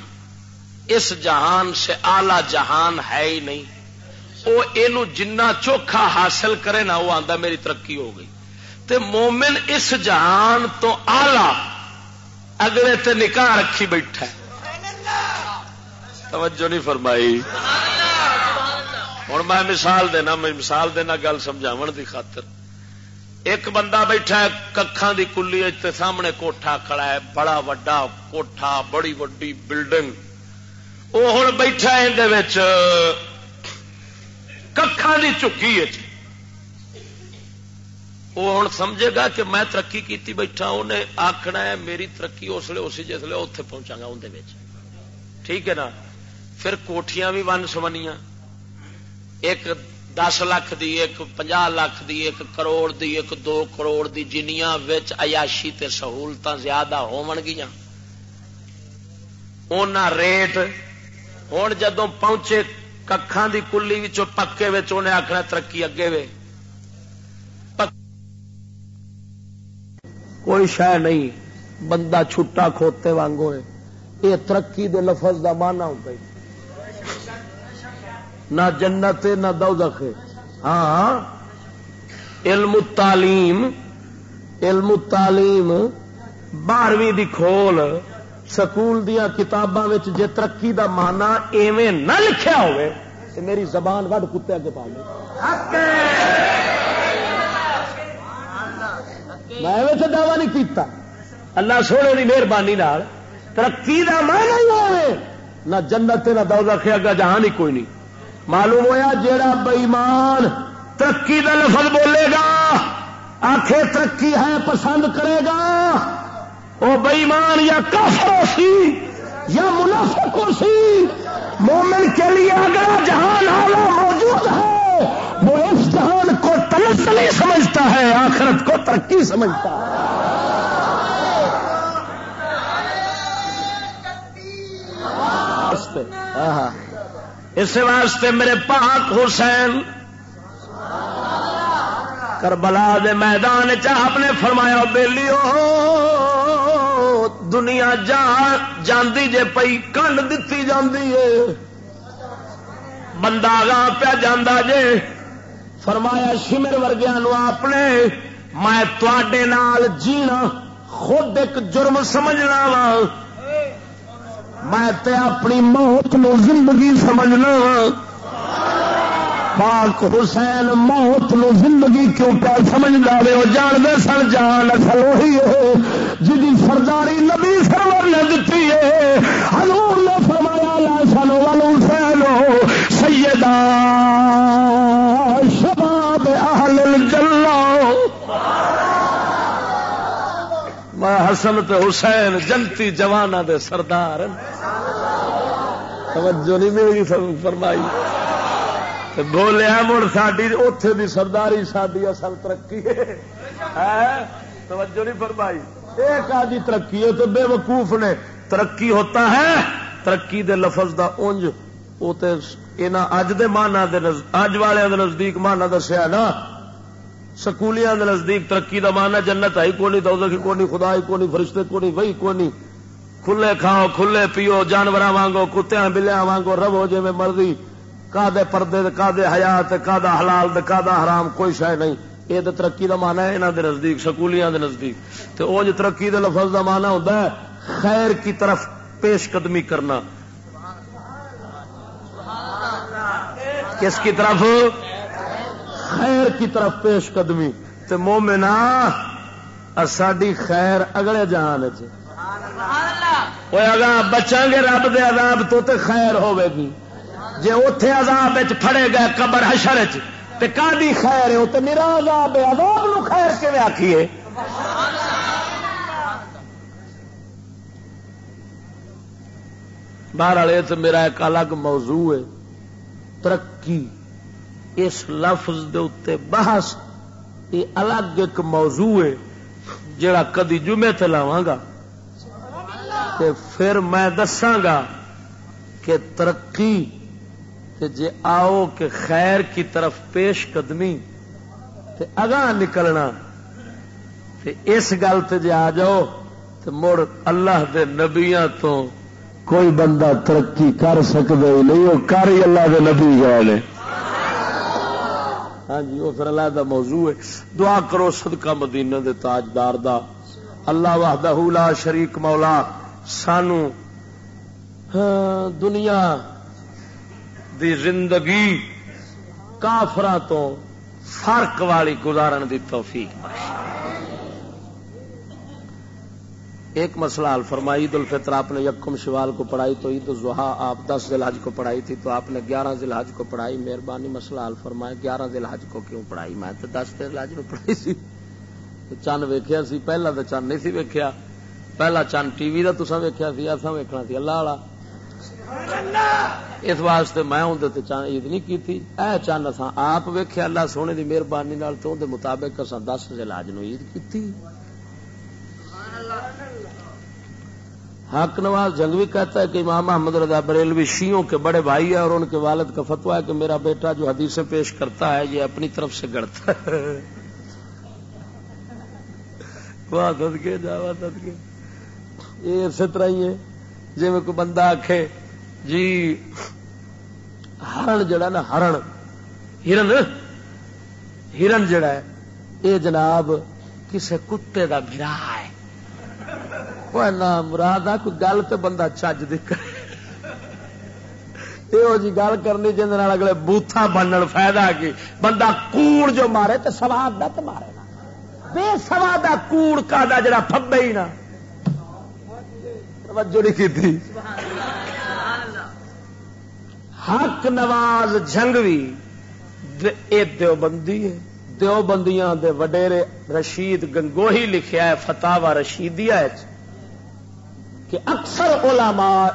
اس جہان سے آلہ جہان ہے ہی نہیں۔ وہ یہ جنہ چوکھا حاصل کرے نا وہ آتا میری ترقی ہو گئی۔ تے مومن اس جہان تو آلہ اگلے تے نکاح رکھی بیٹھا توجہ نہیں فرمائی۔ ہوں میں مثال دینا، میں مثال دینا گل سمجھاو دی خاطر۔ ایک بندہ بیٹھا ہے ککھان دی کلی سامنے کوٹھا کھڑا ہے، بڑا وڈا کوٹھا، بڑی وڈی بلڈنگ وہ ہوں بیٹھا اندر ککھان دی چکی ہے وہ ہوں سمجھے گا کہ میں ترقی کیتی بیٹھا انہیں آخنا ہے میری ترقی اس لیے اسی جسے اتے پہنچا گا اندر ٹھیک ہے نا؟ پھر کوٹیاں بھی ون سمنیاں۔ ایک دس لاکھ دی، ایک پنجا لاکھ دی، ایک کروڑ دی، ایک دو کروڑ دی، جنیاں وچ عیاشی تے سہولت زیادہ ہون گیا ریٹ ہوں جدو پہنچے ککھان دی کلی پکے انہیں آخنا ترقی اگے وے۔ کوئی شہ نہیں، بندہ چھٹا کھوتے وانگو ہے۔ یہ ترقی دے لفظ دا مانا ہوتا ہے۔ نہ جنت نہ دوزخ ہاں،, ہاں علم تعلیم علم تعلیم بارہویں دی کھول سکول دیا کتاباں جے ترقی دا مانا ایویں نہ لکھیا ہوئے میری زبان وڈ کتے اگے پا لے۔ میں تو دعوی نہیں کیتا۔ اللہ سونے کی مہربانی ترقی کا میں نہیں ہوئے۔ نہ جنت نہ دور رکھے گا جہان ہی کوئی نہیں۔ معلوم ہوا جیڑا بئیمان ترقی کا لفظ بولے گا آخے ترقی ہے، پسند کرے گا۔ وہ بئیمان یا کافر سی، یا منافق سی۔ مومن کے لیے اگر جہان آلہ موجود ہے۔ وہ اس جہان کو تلس سمجھتا ہے، آخرت کو ترقی سمجھتا ہے۔ اس واسطے میرے پاک حسین، کربلا دے میدان چاپ نے فرمایا بےلی دنیا جان جاندی جے پئی، کنڈ دتی جاندی ہے۔ بندہ گاہ پیا جانا جے۔ فرمایا، شمر ورگیا اپنے، میں تے جینا خود ایک جرم سمجھنا وا۔ میں تے اپنی موت نو زندگی سمجھنا وا۔ پاک حسین موت نو زندگی کیوں پہ سمجھ لے وہ جانتے سن، جان اصل وہی ہے جی سرداری نبی سرور نے دیتی ہے، حضور نے فرمایا لا سنو والو سینو سیدہ شباب اہل الجنہ۔ میں حسن تے حسین جنتی جوانا دے سردار۔ توجہ نہیں مل فرمائی۔ بولیا مڑ ساری اتے دی سرداری ساری اصل ترقی ہے۔ ہاں؟ توجہ نہیں فرمائی۔ ایک آدھی ترقی ہے تو بے وقوف نے۔ ترقی ہوتا ہے۔ ترقی دے لفظ دا اونج وہ اج دے مانا اج والے نزدیک مانا دسیا نا۔ سکولیاں دے نزدیک ترقی دا مانا جنت آئی کونی تو کونی خدا، ہی کونی فرشتے، کونی وہی کونی۔ کھلے کھاؤ، کھلے پیو جانور وانگو کتیا بلیا وانگو رو جی مرضی۔ کا دے پردے کا دے حیات کا دا حلال دے کا دا حرام، کوئی شہ نہیں۔ یہ تو ترقی دا مانا ہے انہوں دے نزدیک، سکولیاں دے نزدیک۔ تو وہ جو ترقی دے لفظ دا مانا ہوتا ہے، خیر کی طرف پیش قدمی کرنا۔ کس کی طرف؟ خیر کی طرف پیش قدمی۔ تو مومنا ساڈی خیر اگلے جہان بچا گے، رب دے عذاب تو تے خیر ہوے گی۔ جی اتے عذاب پڑے گئے قبر حشر تے کادی خیر ہے؟ تو میرا عذاب ہے، عذاب نو خیر کے آخیے باہر والے تو میرا ایک الگ موضوع ہے، ترقی۔ اس لفظ دے اتنے بحث، یہ الگ ایک موضوع ہے، جڑا کدی جمعے تے لاواں گا۔ تے پھر میں دساگا کہ ترقی جے آؤ کہ خیر کی طرف پیش قدمی، تے اگاں نکلنا۔ تے اس گل تے جے آ جاؤ، تے مڑ اللہ دے نبیاں تو کوئی بندہ ترقی کر سکتا ہی نہیں، وہ کر ہی اللہ دے نبی گئے ہاں جی وہ پھر اللہ دا موضوع ہے۔ دعا کرو صدقہ مدینہ دے تاجدار دا۔ اللہ وحدہ لا شریک مولا، سانو ہاں، دنیا دی زندگی کافر تو فرق والی گزارن دی توفیق ایک مسئلہ حل فرمائی، عید الفطر آپ نے یکم شوال کو پڑھائی تو عید الضحا آپ دس ذی الحج کو پڑھائی تھی تو آپ نے گیارہ ذی الحج کو پڑھائی، مہربانی مسئلہ حل فرمائے، گیارہ ذی الحج کو کیوں پڑھائی؟ میں تو دس ذی الحج کو پڑھائی سی۔ چند ویکیا سی، پہلا تو چند نہیں سی ویکیا پہلا چند ٹی وی کا تصا ویکیا سی اصا ویکنا سی، اللہ والا۔ اس واسطے میں اندر چند عید نہیں کی تھی اے چند اصا آپ ویخیا اللہ سونے کی مہربانی نال تو دے مطابق اصا دس لاج نو عید کی حق نواز جنگ بھی کہتا ہے کہ امام محمد رضا بریلوی شیوں کے بڑے بھائی ہے اور ان کے والد کا فتوا ہے کہ میرا بیٹا جو حدیثیں پیش کرتا ہے یہ اپنی طرف سے گڑتا ہے۔ کے جاوا کے۔ یہ اسی طرح ہی ہے۔ جی میں کوئی بندہ آخے جی ہرن جڑا نا، ہرن۔ ہرن؟ ہرن جڑا ہے۔ یہ جناب، کسے کتے دا برا ہے۔ مراد آ کوئی گل تو بندہ چج دکھ یہ جی گل کرنی جن اگلے بوتھا بنن فائدہ کی بندہ کوڑ جو مارے تو سواد دا تو مارے نا بے سواد کوڑ کا جڑا پبے ہی نا توجہ نہیں کی حق نواز جنگوی دیوبندی ہے دیوبندیاں دے وڈیرے رشید گنگوہی لکھیا ہے فتح رشیدیا کہ اکثر علماء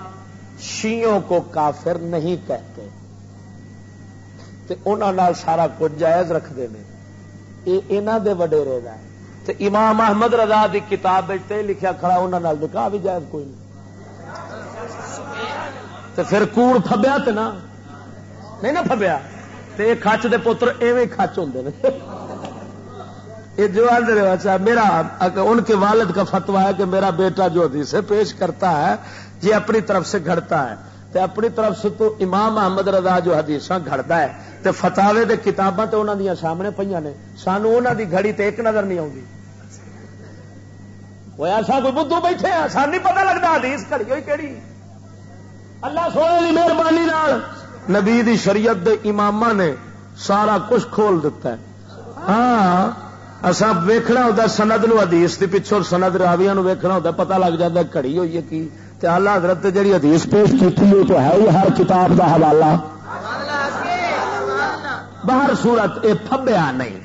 شیوں کو کافر نہیں کہتے۔ تے انہوں سارا کچھ جائز رکھتے ہیں۔ یہ دے وڈیرے کا تے امام احمد رضا دی کتاب لکھیا کھڑا انہوں نے نکاح بھی جائز کوئی نہیں۔ تے پھر کوڑ فبیا تے نا۔ نہیں نا فبیا تے کچ دے پتر ایویں کچ ہوں یہ جو اچھا میرا ان کے والد کا فتوا ہے کہ میرا بیٹا جو حدیث پیش کرتا ہے، یہ اپنی طرف سے گھڑتا ہے۔ تے اپنی طرف سے تو امام احمد رضا جو حدیث گھڑتا ہے، تے فتاوے دے کتاباں تے انہاں دیا سامنے پہ نے۔ سانو انہاں دی گھڑی تے ایک نظر نہیں آتی وہ ایسا کوئی بدھو بیٹھے ہیں سان نہیں پتا لگتا حدیث کھڑی ہوئی کہڑی اللہ سونے کی مہربانی نبی دی شریعت دے امام نے سارا کچھ کھول دیتا ہے۔ ہاں۔ اصا ویکنا ہوتا سند نو حدیث دی پچھو سند راویا نو ویکنا ہوتا پتا لگ جاتا کڑی ہوئی ہے کی۔ اللہ حضرت جی حدیث پیش کی تو ہے ہی ہر کتاب دا حوالہ۔ باہر صورت یہ پبیا نہیں۔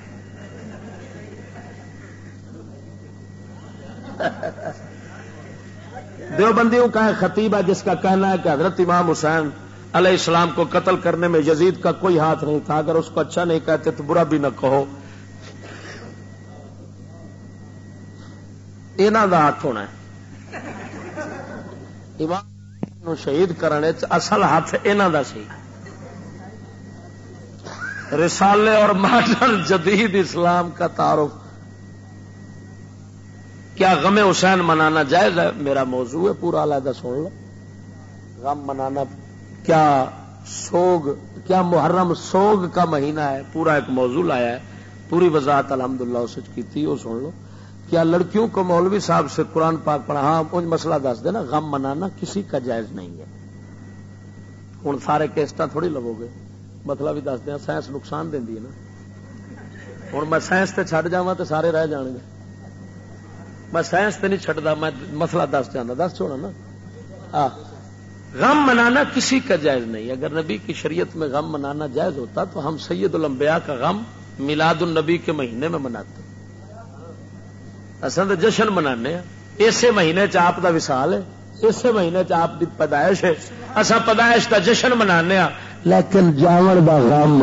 دیوبندیوں کا ہے خطیب ہے جس کا کہنا ہے کہ حضرت امام حسین علیہ السلام کو قتل کرنے میں یزید کا کوئی ہاتھ نہیں تھا۔ اگر اس کو اچھا نہیں کہتے تو برا بھی نہ کہو۔ یہاں کا ہاتھ ہونا ہے۔ امام شہید کرنے اصل ہاتھ یہاں کا سی۔ رسالے اور ماڈرن جدید اسلام کا تعارف۔ کیا غم حسین منانا جائز ہے؟ میرا موضوع ہے، پورا علیحدہ سن لو۔ غم منانا کیا سوگ، کیا محرم سوگ کا مہینہ ہے؟ پورا ایک موضوع لایا ہے۔ پوری وضاحت الحمدللہ اسے کی تھی وہ سن لو۔ کیا لڑکیوں کو مولوی صاحب سے قرآن پاک پڑھا؟ ہاں مسئلہ دس دینا، غم منانا کسی کا جائز نہیں ہے۔ ہوں سارے کیسٹا تھوڑی لو گے۔ مطلب بھی دس دیا سائنس نقصان دینی ہے نا۔ ہوں میں سائنس تے چھڈ جا تو سارے رہ جان گے۔ میں سائنس تو نہیں چڈتا میں مسئلہ دس جانا دس چھوڑا نا۔ غم منانا کسی کا جائز نہیں۔ اگر نبی کی شریعت میں غم منانا جائز ہوتا تو ہم سید الانبیاء کا غم میلاد النبی کے مہینے میں مناتے۔ اصل تو جشن منانے اسی مہینے چاپ کا وسال ہے۔ اسی مہینے چاپ کی پیدائش ہے۔ اصا پیدائش کا جشن منا لیکن جاون کا غم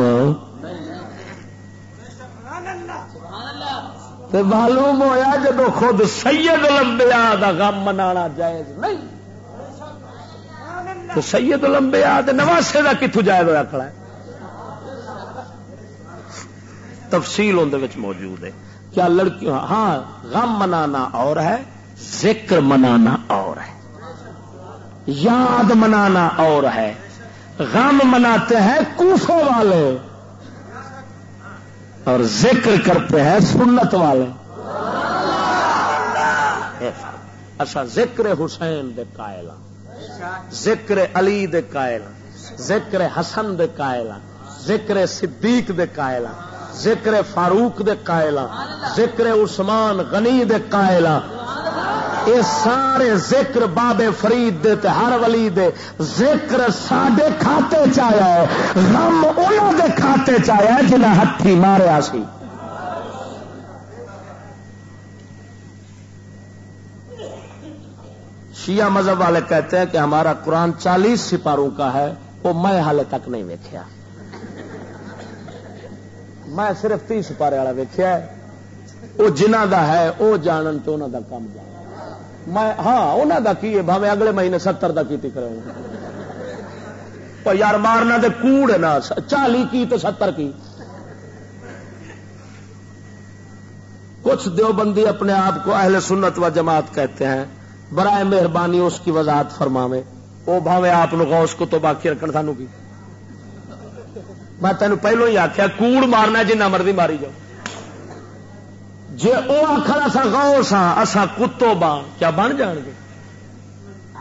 تے معلوم ہوا جب خود سید لمبیا کا غم منا جائز نہیں۔ تو سید لمبیا نواسے کا کتوں جائز ہوا کھڑا ہے۔ تفصیل اندر موجود ہے۔ کیا لڑکیوں ہاں غم منانا اور ہے، ذکر منانا اور ہے۔ یاد منانا اور ہے۔ غم مناتے ہیں کوفوں والے۔ اور ذکر کرتے ہیں سنت والے۔ اچھا ذکر حسین دے قائل ذکر علی دے قائل ذکر حسن دے قائل ذکر صدیق دے قائل ذکر فاروق دے قائل ذکر عثمان غنی دے قائل یہ سارے ذکر بابے فرید دے تے ہر ولی دے۔ ذکر ساڈے کھاتے چایا ہے، غم انہوں دے کھاتے چایا ہے جنہیں ہاتھی ماریا سی۔ شیعہ مذہب والے کہتے ہیں کہ ہمارا قرآن چالیس سپاروں کا ہے، وہ میں حال تک نہیں ویکیا میں صرف تیس سپارے والا ویکیا وہ جنہ دا ہے، وہ جانن تو انہوں دا کام جان میں ہاں انہوں کا کی بھاوے اگلے مہینے ستر کا کی کرے یار مارنا تو کوڑ نا، چالی کی تو ستر کی۔ کچھ دیوبندی اپنے آپ کو اہل سنت و جماعت کہتے ہیں۔ برائے مہربانی اس کی وضاحت فرماوے وہ بھاوے آپ غوث کو تو باقی رکھن سانو کی۔ میں تینوں پہلو ہی آخیا کوڑ مارنا جنہ مرضی ماری جاؤ۔ جی وہ آخر اصا گو سا اصا کتو بان۔ کیا بن جان گے؟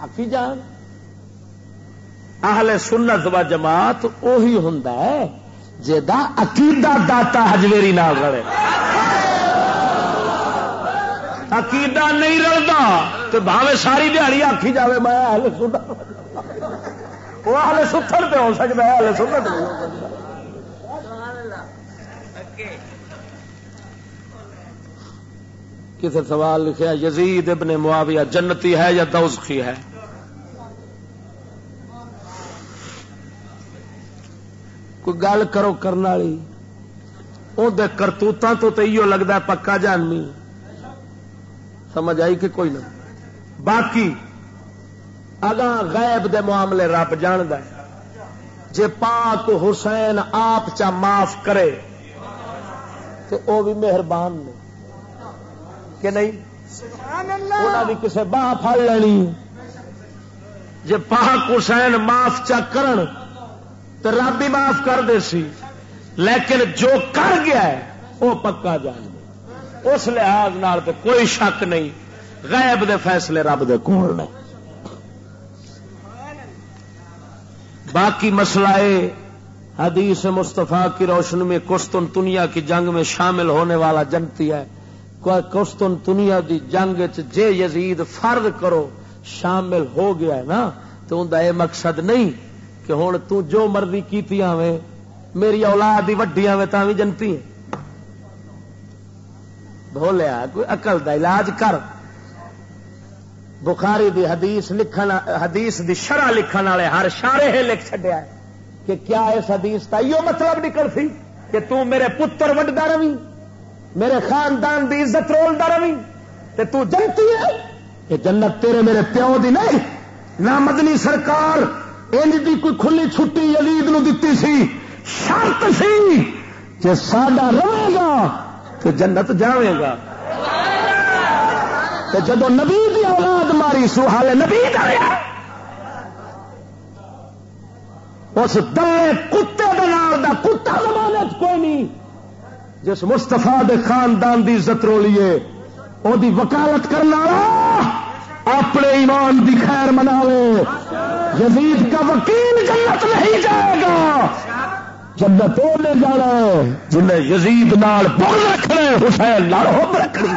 آکی جان۔ اہل سنت و جماعت اہی ہوں جا عقیدہ داتا ہجویری نہ رڑے عقیدہ نہیں رلتا تو بھاوے ساری دیہڑی آخی جائے میں اہل سنت۔ وہ اہل ستر پہ ہو سکتا ہے، اہل سنت نہیں ہو سکتا کسی سوال لکھا یزید ابن معاویہ جنتی ہے یا دوزخی ہے؟ کوئی گل کرو کرنے والی اندر کرتوتوں تو تو یہ لگتا ہے پکا جانمی سمجھ آئی کہ کوئی نہ؟ باقی، اگاں غیب دے معاملے رب جاند جے پاک حسین آپ چا معاف کرے تو وہ بھی مہربان نے۔ کہ نہیں؟ بھی کسی باہ پڑ لینی۔ جے پاک حسین معاف چا کرن تو رب بھی معاف کر دے سی۔ لیکن جو کر گیا ہے وہ پکا جان دے۔ اس لحاظ نال تو کوئی شک نہیں۔ غیب دے فیصلے رب دے کول نے۔ باقی مسئلہ ہے حدیث مصطفیٰ کی روشنی میں کستن دنیا کی جنگ میں شامل ہونے والا جنتی ہے۔ کستن دنیا دی جنگ جے یزید فرد کرو شامل ہو گیا ہے نا، تو ان یہ مقصد نہیں کہ ہوں تو مرضی کی میری اولاد دی وڈی آئے تا بھی جنتی ہے بولیا کوئی اقل دا علاج کر۔ بخاری دی حدیث لکھن، حدیث دی شرح لکھن والے ہر شارے لکھ چڈیا کہ کیا اس حدیث کا یہ مطلب نکل سی کہ تو میرے پتر وڈا روی میرے خاندان دی عزت رولدا روی تے تو جنتی ہے یہ جنت تیرے میرے پیو دی نہیں۔ نہ مدنی سرکار، انج دی کوئی کھلی چھٹی یزید نو دتی سی۔ شرط سی کہ ساڈا رہے گا تو جنت جاوے گا۔ جدو نبی دی اولاد ماری سو حال نبی دیا اس دلے کتے دا کتا زمانے کوئی نہیں۔ جس مستفا دے خاندان دی عزت رولیے وہ وکالت کرنا اپنے ایمان دی خیر منا یزید کا وکیل جنت نہیں جائے گا۔ جنت وہ لے جانا جنہیں یزید نال بغل رکھنا حسین لڑ رکھنی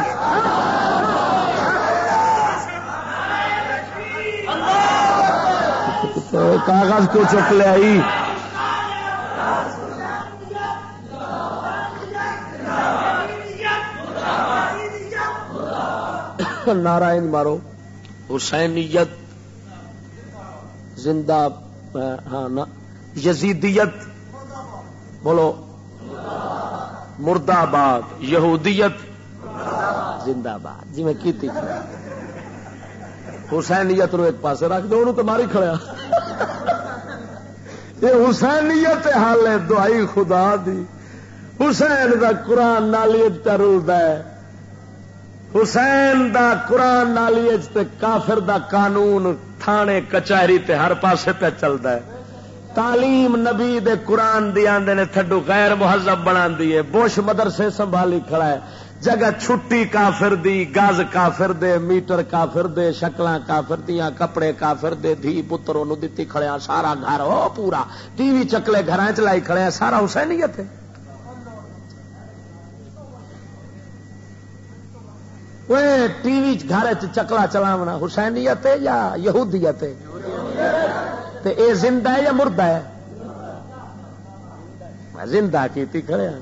کاغذ کو چک لے آئی؟ نارائن مارو۔ حسینیت، زندہ ہاں یزیدیت، بولو۔ مرد آباد یہودیت۔ زندہ باد جی میں کی حسینیت نو ایک پاس رکھ دو تو ماری کھڑیا ہاں۔ یہ حسینیت حال ہے دعائی خدا دی۔ حسین دا قرآن نالی رلتا ہے حسین دا قرآن نالی کافر دا قانون تھانے کچہری تے ہر پاسے پہ چلتا ہے۔ تعلیم نبی دے قرآن دی آندے نے تھڈو غیر مہذب بنا دیے بوش مدرسے سنبھالی کھڑا ہے۔ جگہ چھٹی کافر دی گز کافر دے، میٹر کافر دے شکل کافر دیا کپڑے کافر دے، دھی پتر دتی کھڑیا ہاں، سارا گھر ہو پورا۔ ٹی وی چکلے گھر چلائی کھڑیا ہاں، سارا حسینیت ہے۔ ٹی وی گھر چکلا چلاونا، حسینیت یا یہودیت اے زندہ ہے یا مردہ ہے؟ زندہ کی کھڑے ہاں۔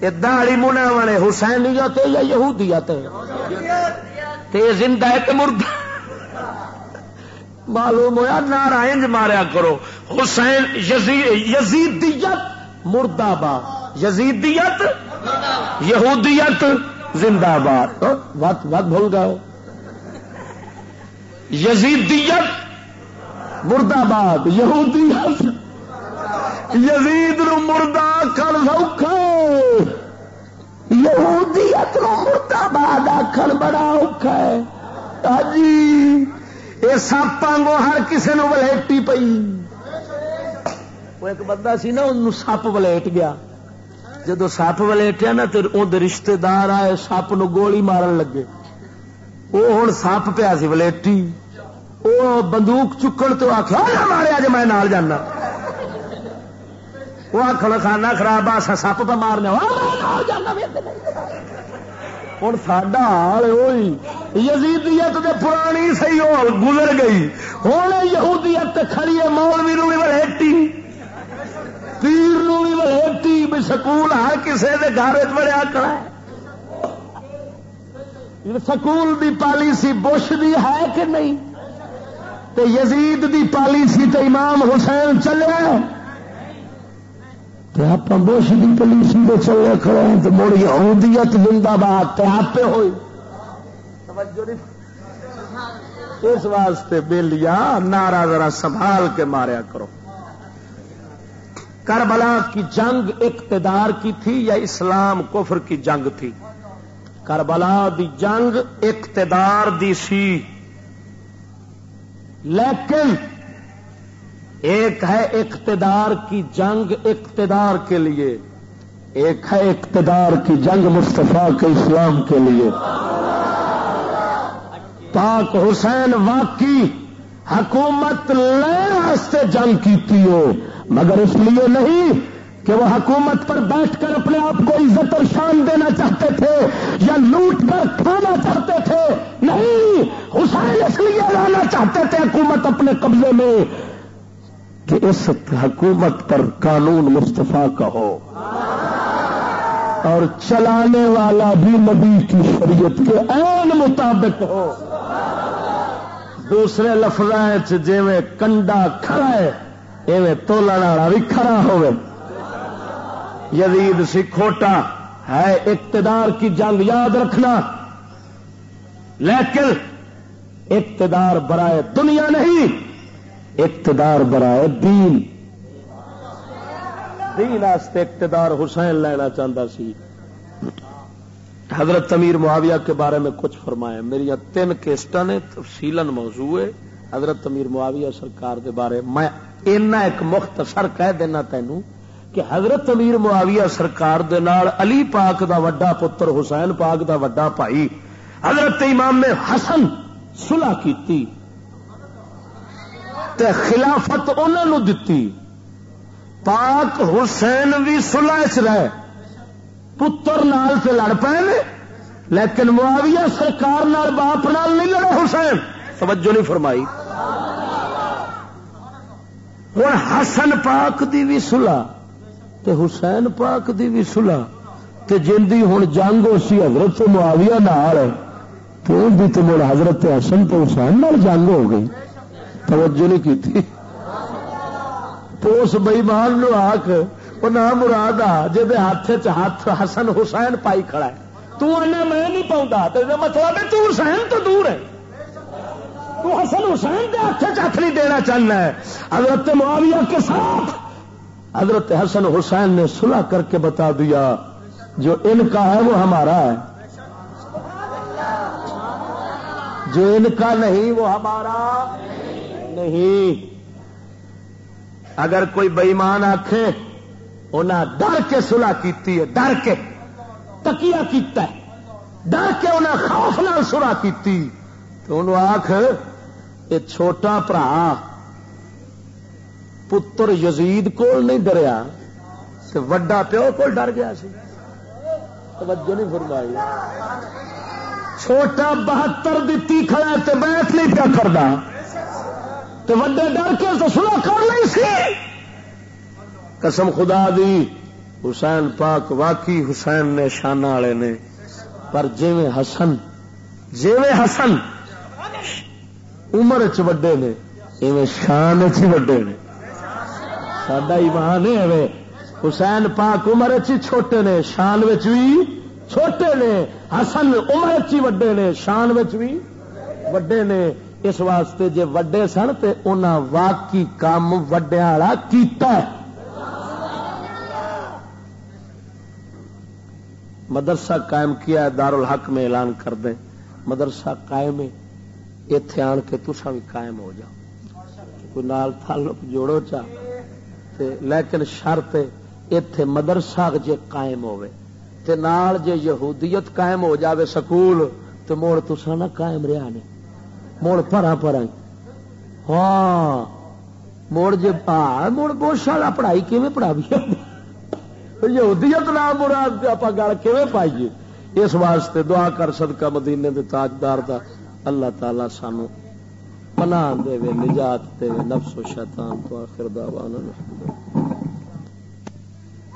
یہ داڑی منا والے حسینیت یا یہودیت تے زندہ ہے کہ مردہ؟ معلوم ہوا نارائن ماریا کرو۔ حسین یزیدیت، مردہ با۔ یزیدیت یہودیت زندہ باد. وقت وقت بھول گئے ہو. یزیدیت مرد آباد یہودیت یزید نو مردہ کر سوکھا. یہودیت نو مرد آباد آخر بڑا اوکھا ہے. ہاں جی یہ سپانگو ہر کسی نو ولیٹی پئی۔ وہ ایک بندہ سی نا ان سپ ولیٹ گیا۔ جدو سپ ولیٹیا نا تو اندر رشتے دار آئے سپ نو گولی مارن لگے۔ وہ ہوں سپ پیا سی ولیٹی۔ وہ بندوق چکن تو آخیا ماریا جی میں نال جانا وہ آخر کھانا خراب آ سپ پہ مارنے ہوں ساڈا حال وہی یزیدیت تو پرانی سی ہو گزر گئی۔ ہوں یہودیت کھڑی ہے، مولوی نو بھی ولیٹی۔ سکول ہر کسی کے گھر بڑا کڑا سکول دی پالیسی بش دی ہے کہ نہیں؟ تے یزید دی پالیسی تے امام حسین چلے آپ بوش کی پولیس کے چلے کھڑے ہیں تو مڑ یہودیت زندہ باد آپ ہوئی۔ اس واسطے بےلیا نارا ذرا سنبھال کے ماریا کرو۔ کربلا کی جنگ اقتدار کی تھی یا اسلام کفر کی جنگ تھی؟ کربلا دی جنگ اقتدار دی سی۔ لیکن ایک ہے اقتدار کی جنگ اقتدار کے لیے، ایک ہے اقتدار کی جنگ مصطفیٰ کے اسلام کے لیے۔ پاک حسین واقعی حکومت واسطے جنگ کی ہو۔ مگر اس لیے نہیں کہ وہ حکومت پر بیٹھ کر اپنے آپ کو عزت اور شان دینا چاہتے تھے یا لوٹ کر کھانا چاہتے تھے، نہیں، حسین اس لیے لانا چاہتے تھے حکومت اپنے قبضے میں کہ اس حکومت پر قانون مصطفیٰ کا ہو۔ اور چلانے والا بھی نبی کی شریعت کے عین مطابق ہو۔ دوسرے لفظ جی کنڈا کھڑا ہے ایویں تولن والا بھی کھڑا ہوئے یزید سی کھوٹا۔ ہے اقتدار کی جنگ یاد رکھنا۔ لیکن اقتدار برائے دنیا نہیں، اقتدار برائے دین۔ دین آستے اقتدار حسین لینا چاہتا سی۔ حضرت امیر معاویہ کے بارے میں کچھ فرمایا میری تین کیسٹ نے تفصیل موضوع ہے۔ حضرت امیر معاویہ سرکار کے بارے میں اینا ایک مختصر کہہ دینا تینوں کہ حضرت امیر معاویہ سرکار دے نال علی پاک دا وڈا پتر، حسین پاک دا وڈا بھائی، حضرت امام نے حسن سلا کی خلافت انہوں دتی۔ پاک حسین بھی سلح چ رہے۔ پتر نال سے لڑ پے لیکن معاویہ سرکار نال باپ نال نہیں لڑے حسین۔ توجہ نہیں فرمائی۔ ہوں حسن پاک دی بھی سلا تے حسین پاک دی بھی سلا تے جندی ہوں جنگ اسی حضرت معاویہ نال تو ان دی تو مڑ حضرت حسن تو حسین نال جنگ ہو گئی۔ توجہ نہیں کی تو اس بئیمان نو آخ وہ نہ مراد آ جی ہاتھ ہاتھ حسن حسین پائی کھڑا ہے۔ تو میں نہیں پاؤں مطلب ہے تو حسین تو دور ہے۔ تو حسن حسین کے ہاتھ ہاتھ نہیں دینا چاہنا ہے۔ حضرت معاویہ کے ساتھ حضرت حسن حسین نے سلا کر کے بتا دیا، جو ان کا ہے وہ ہمارا ہے۔ جو ان کا نہیں وہ ہمارا نہیں۔ اگر کوئی بئیمان آخے انہیں ڈر کے سلا کی ڈر کے تکیا کیتا ہے۔ ڈر کے انہیں خوف نال سلا کی تو انہوں آخ یہ چھوٹا برا پتر یزید کول نہیں ڈریا تو وڈا پیو کو ڈر گیا سی۔ توجہ نہیں فرمائی۔ چھوٹا بہتر دتی کھڑا تے بیٹھ نہیں پیا کرنا تو وڈے ڈر کے تو سنا کر نہیں سی۔ قسم خدا دی، حسین پاک واقعی حسین نے شانہ والے نے۔ پر جیویں حسن جیویں حسن عمر چ وڈے نے ایویں شان چ وڈے نے سڈا ایمان ہے حسین پاک عمر چ چھوٹے نے شان بھی چھوٹے نے حسن عمر چ وڈے نے شان بھی وڈے نے اس واسطے جے وڈے سن تے انہاں واقعی کام وڈیا والا کیتا ہے مدرسہ قائم کیا ہے دار الحق میں اعلان کر دیں مدرسہ قائم ہے اتے آن کے تسا بھی قائم ہو جاؤ کوئی نال تعلق جوڑو چاہ لیکن شرط اتے مدرسہ جے قائم ہوئے تے نال جے یہودیت قائم ہو جاوے سکول تو موڑ تسا نہ قائم رہا نے موڑ پرا پرا ہاں موڑ جے ہاں موڑ بہت سارا پڑھائی کیون پڑھا بھی یہودیت نام مراد آپ گل کیون پائیے اس واسطے دعا کر صدقہ مدینے دے تاجدار دا اللہ تعالی سانو پناہ دے وے، نجات دے وے، نفس و شیطان تو آخر دعوانا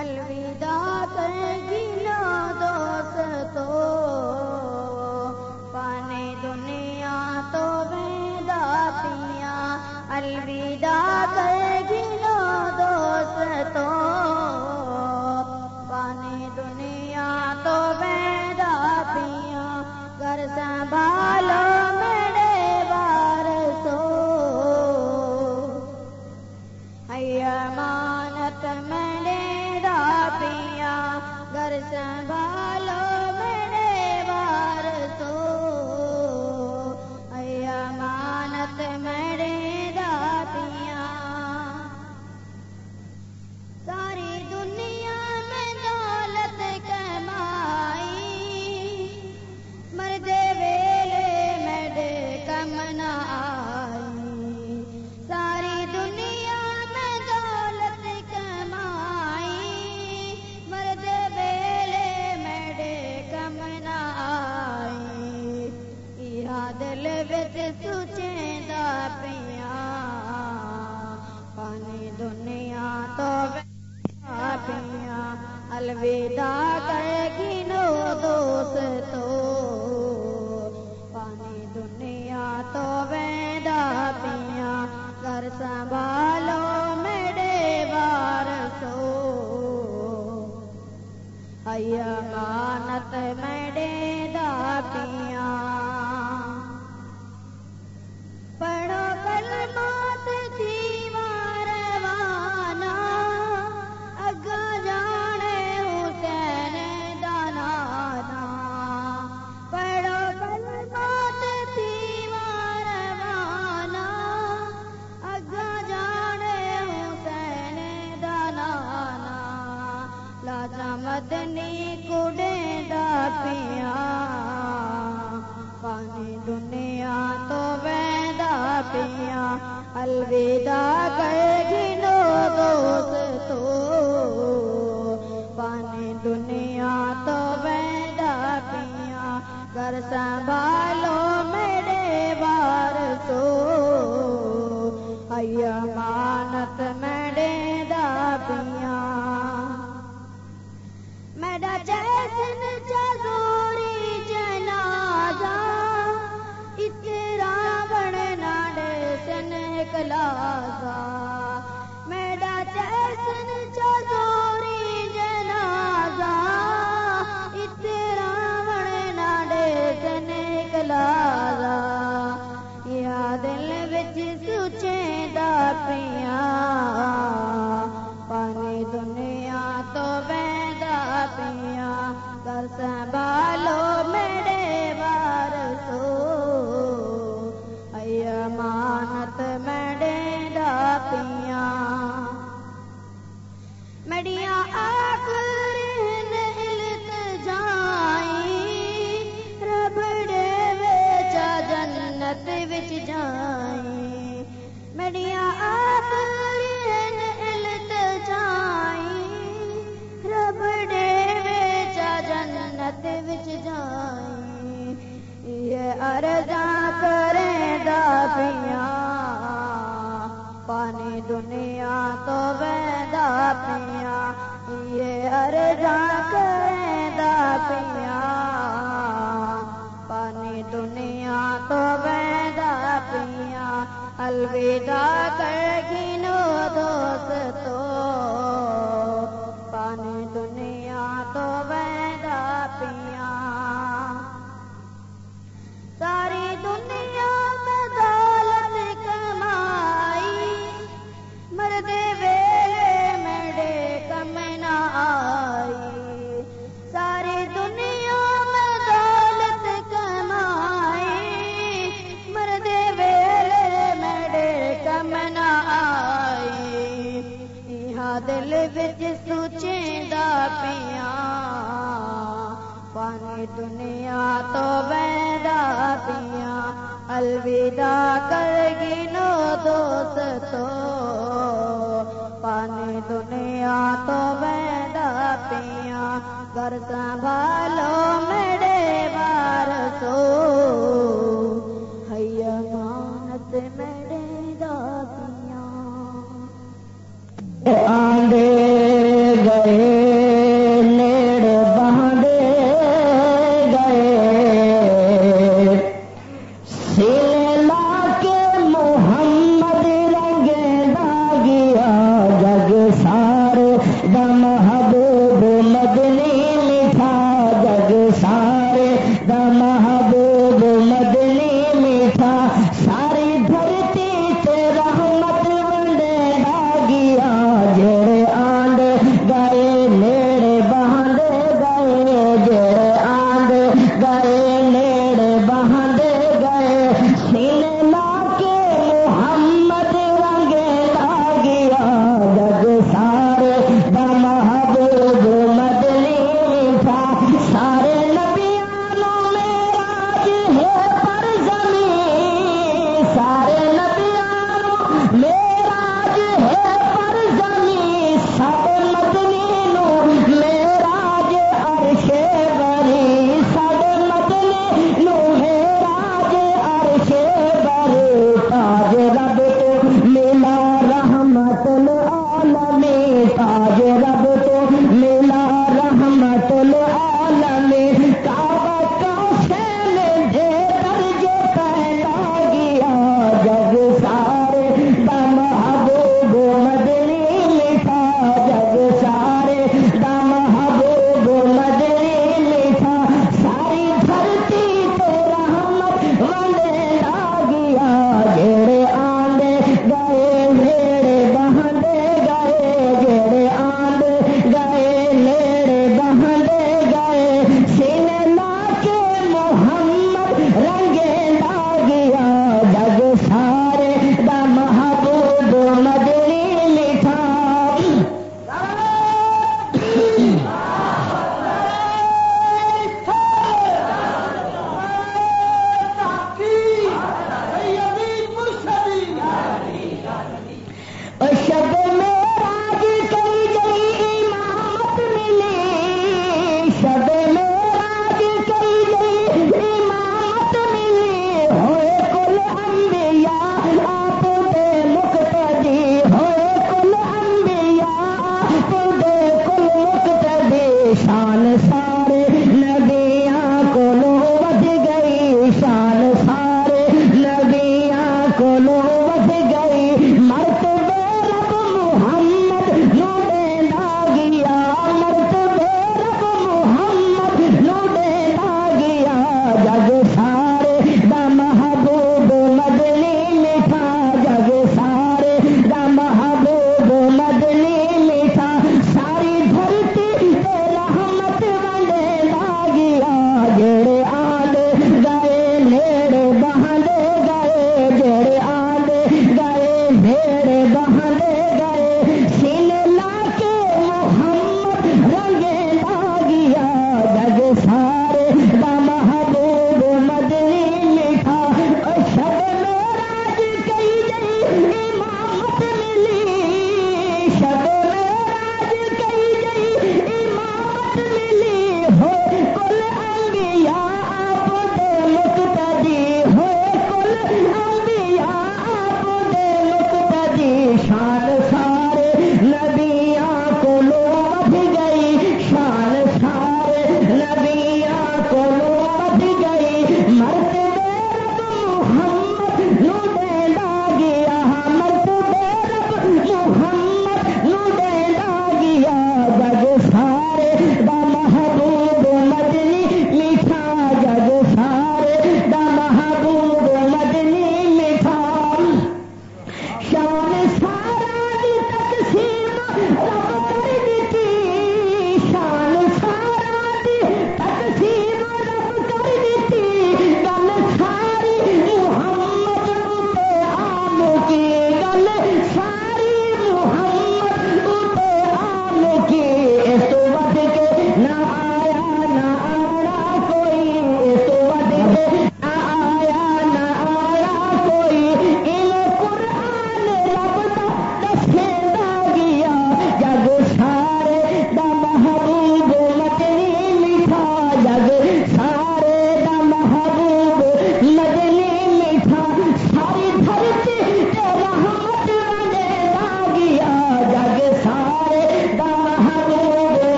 الوداع کہے دوست دنیا تو ویدا پیا الوداع دنیا تو ویدا پیا گھر سنبھالو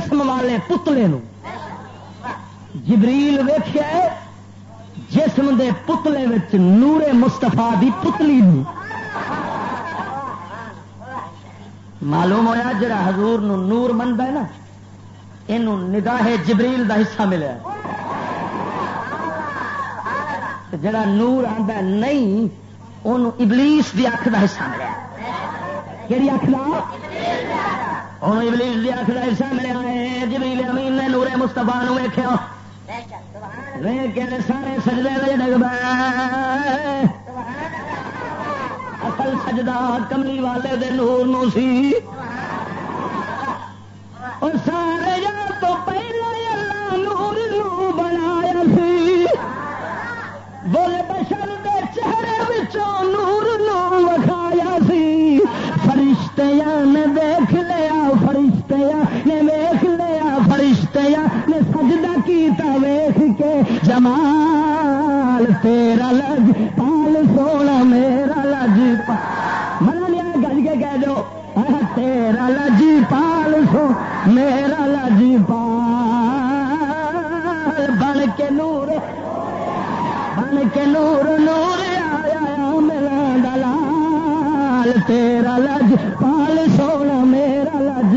جسم والے پتلے نو۔ جبریل ویخیا جسم دے پتلے وچ نورے مستفا دی پتلی نو۔ معلوم ہویا جڑا حضور نو نور منتا ہے نا یہ نگاہ جبریل دا حصہ ملیا جڑا نور آتا نہیں ان ابلیس دی اک دا حصہ ملیا کہ اکھ دا؟ ہوں ابلیس دی اک دا حصہ ملیا مستفا ویخیا سارے سجدے ڈگ اصل سجدہ کملی والے دے نور نو سی۔ اور سارے تو پہلے کے جمال تیرا لج، پال سونا میرا لج من لیا گج کے کہہ دو۔ تیرا لج، پال سو میرا لج، پال۔ بن کے نور، بن کے نور نور آیا میرا دلال تیرا لج، پال سونا میرا لج۔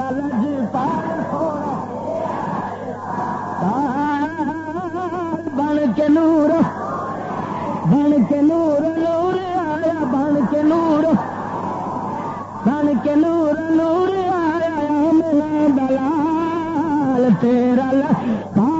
تیرا پال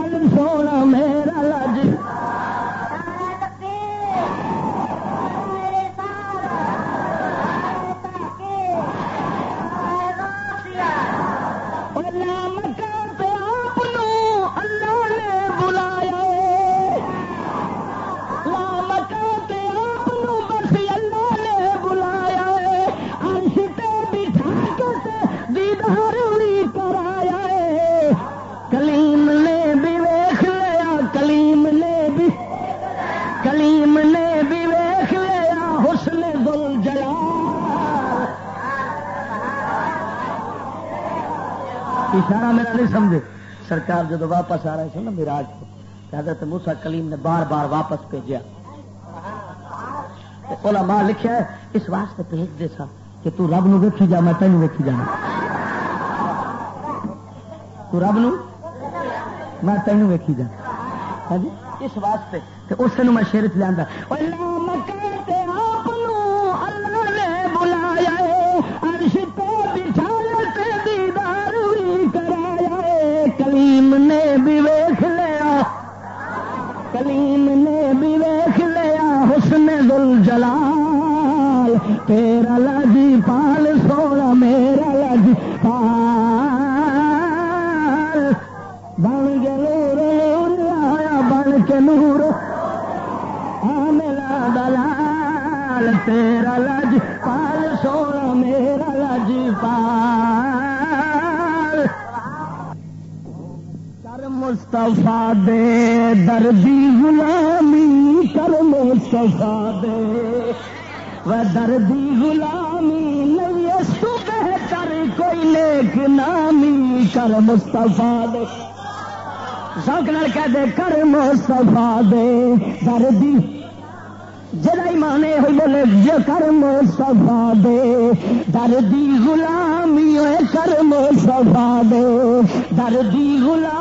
نہیں سمجھے۔ سرکار جب واپس آ رہے تھے نا میراج کو۔ حضرت موسا کلیم نے بار بار واپس بھیجا۔ علماء لکھا ہے اس واسطے بھیج دے سا کہ تو رب نو ویکھی جا، میں تینوں ویکھی جانا۔ تو رب نو میں تینوں ویکھی جا ہاں جی؟ اس واسطے اس میں شیر چ لیا مستفا دے دردی غلامی کر مستفا دے۔ و دردی غلامی نہیں اس تو بہتر کوئی نیک نامی کر مستفا دے۔ سوک لڑکا دے، کر مستفا دے دردی۔ جدا ایمان ہوئی بولے، جو کرم سفا دے۔ دردی غلامی کرم سفا دے۔ دردی غلامی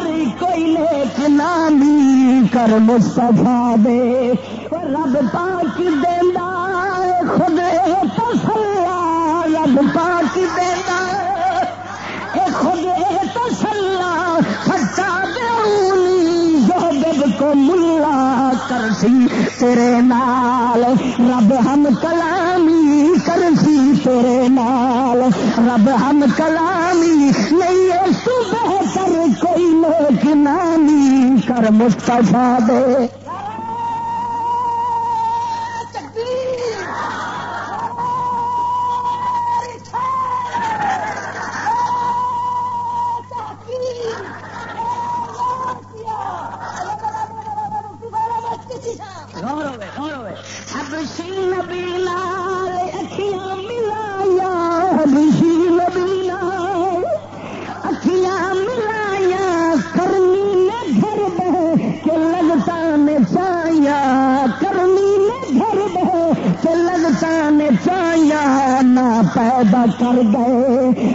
بہتر کوئی نیک نامی کر سفا دے۔ رب پاک دینا خود تسلا رب پاک دینا خود تسلا سچا دونی جو دب کو ملا کرسی، تیرے نال رب ہم کلامی کرسی، تیرے نال رب ہم کلامی نہیں صبح کر کوئی لوک نامی کر مستفا دے۔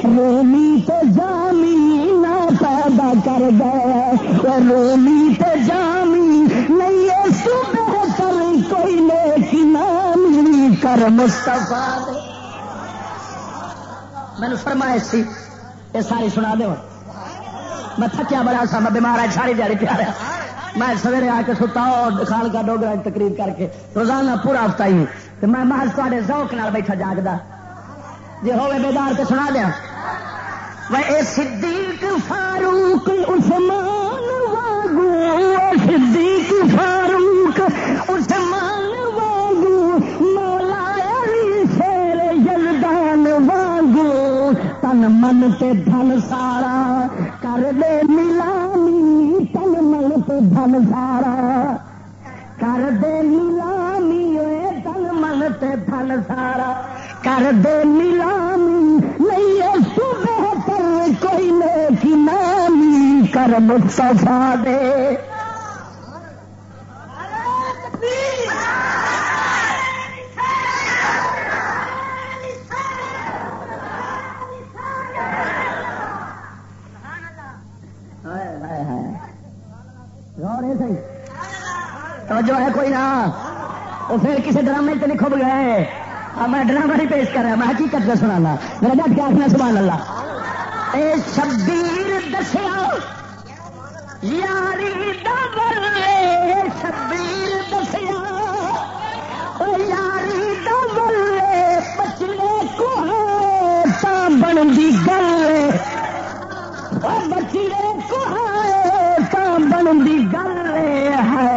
رومی تو جامی نہ پیدا کر گئے رومی تو جامی نہیں اس بہتر کوئی نیک نامی کر مستفا میں نے فرمایا سی، یہ ساری سنا دو میں تھکیا بڑا سا، میں بیمار ہاں، ہے ساری جاری پیارا میں سویرے آ کے ستا خان کا ڈوگرا تقریر کر کے روزانہ پورا ہفتہ ہی میں محض تے ذوق نال بیٹھا جاگتا جی ہوئے بیدار تو سنا دیا۔ وہ صدیق فاروق عثمان واگو صدیق فاروق عثمان واگو مولا علی شیر یزدان واگو تن من تے دھن سارا کر دے ملامی تن من تے دھن سارا کر دے ملامی تن من تے دھن سارا کر دے نیلامی نامی مصطفیٰ دے۔ جو ہے کوئی نہ۔ وہ پھر کسی ڈرامے سے نہیں کھب گئے میں ڈرامہ نہیں پیش کر رہا میں حقیقت سے سنانا۔ میرا جب کیا آخنا، سبحان اللہ۔ اے شبیر دسیا۔ یاری دبل شبیر دسیا۔ یاری کو بن دی گل بچلے کو بن دی ہے۔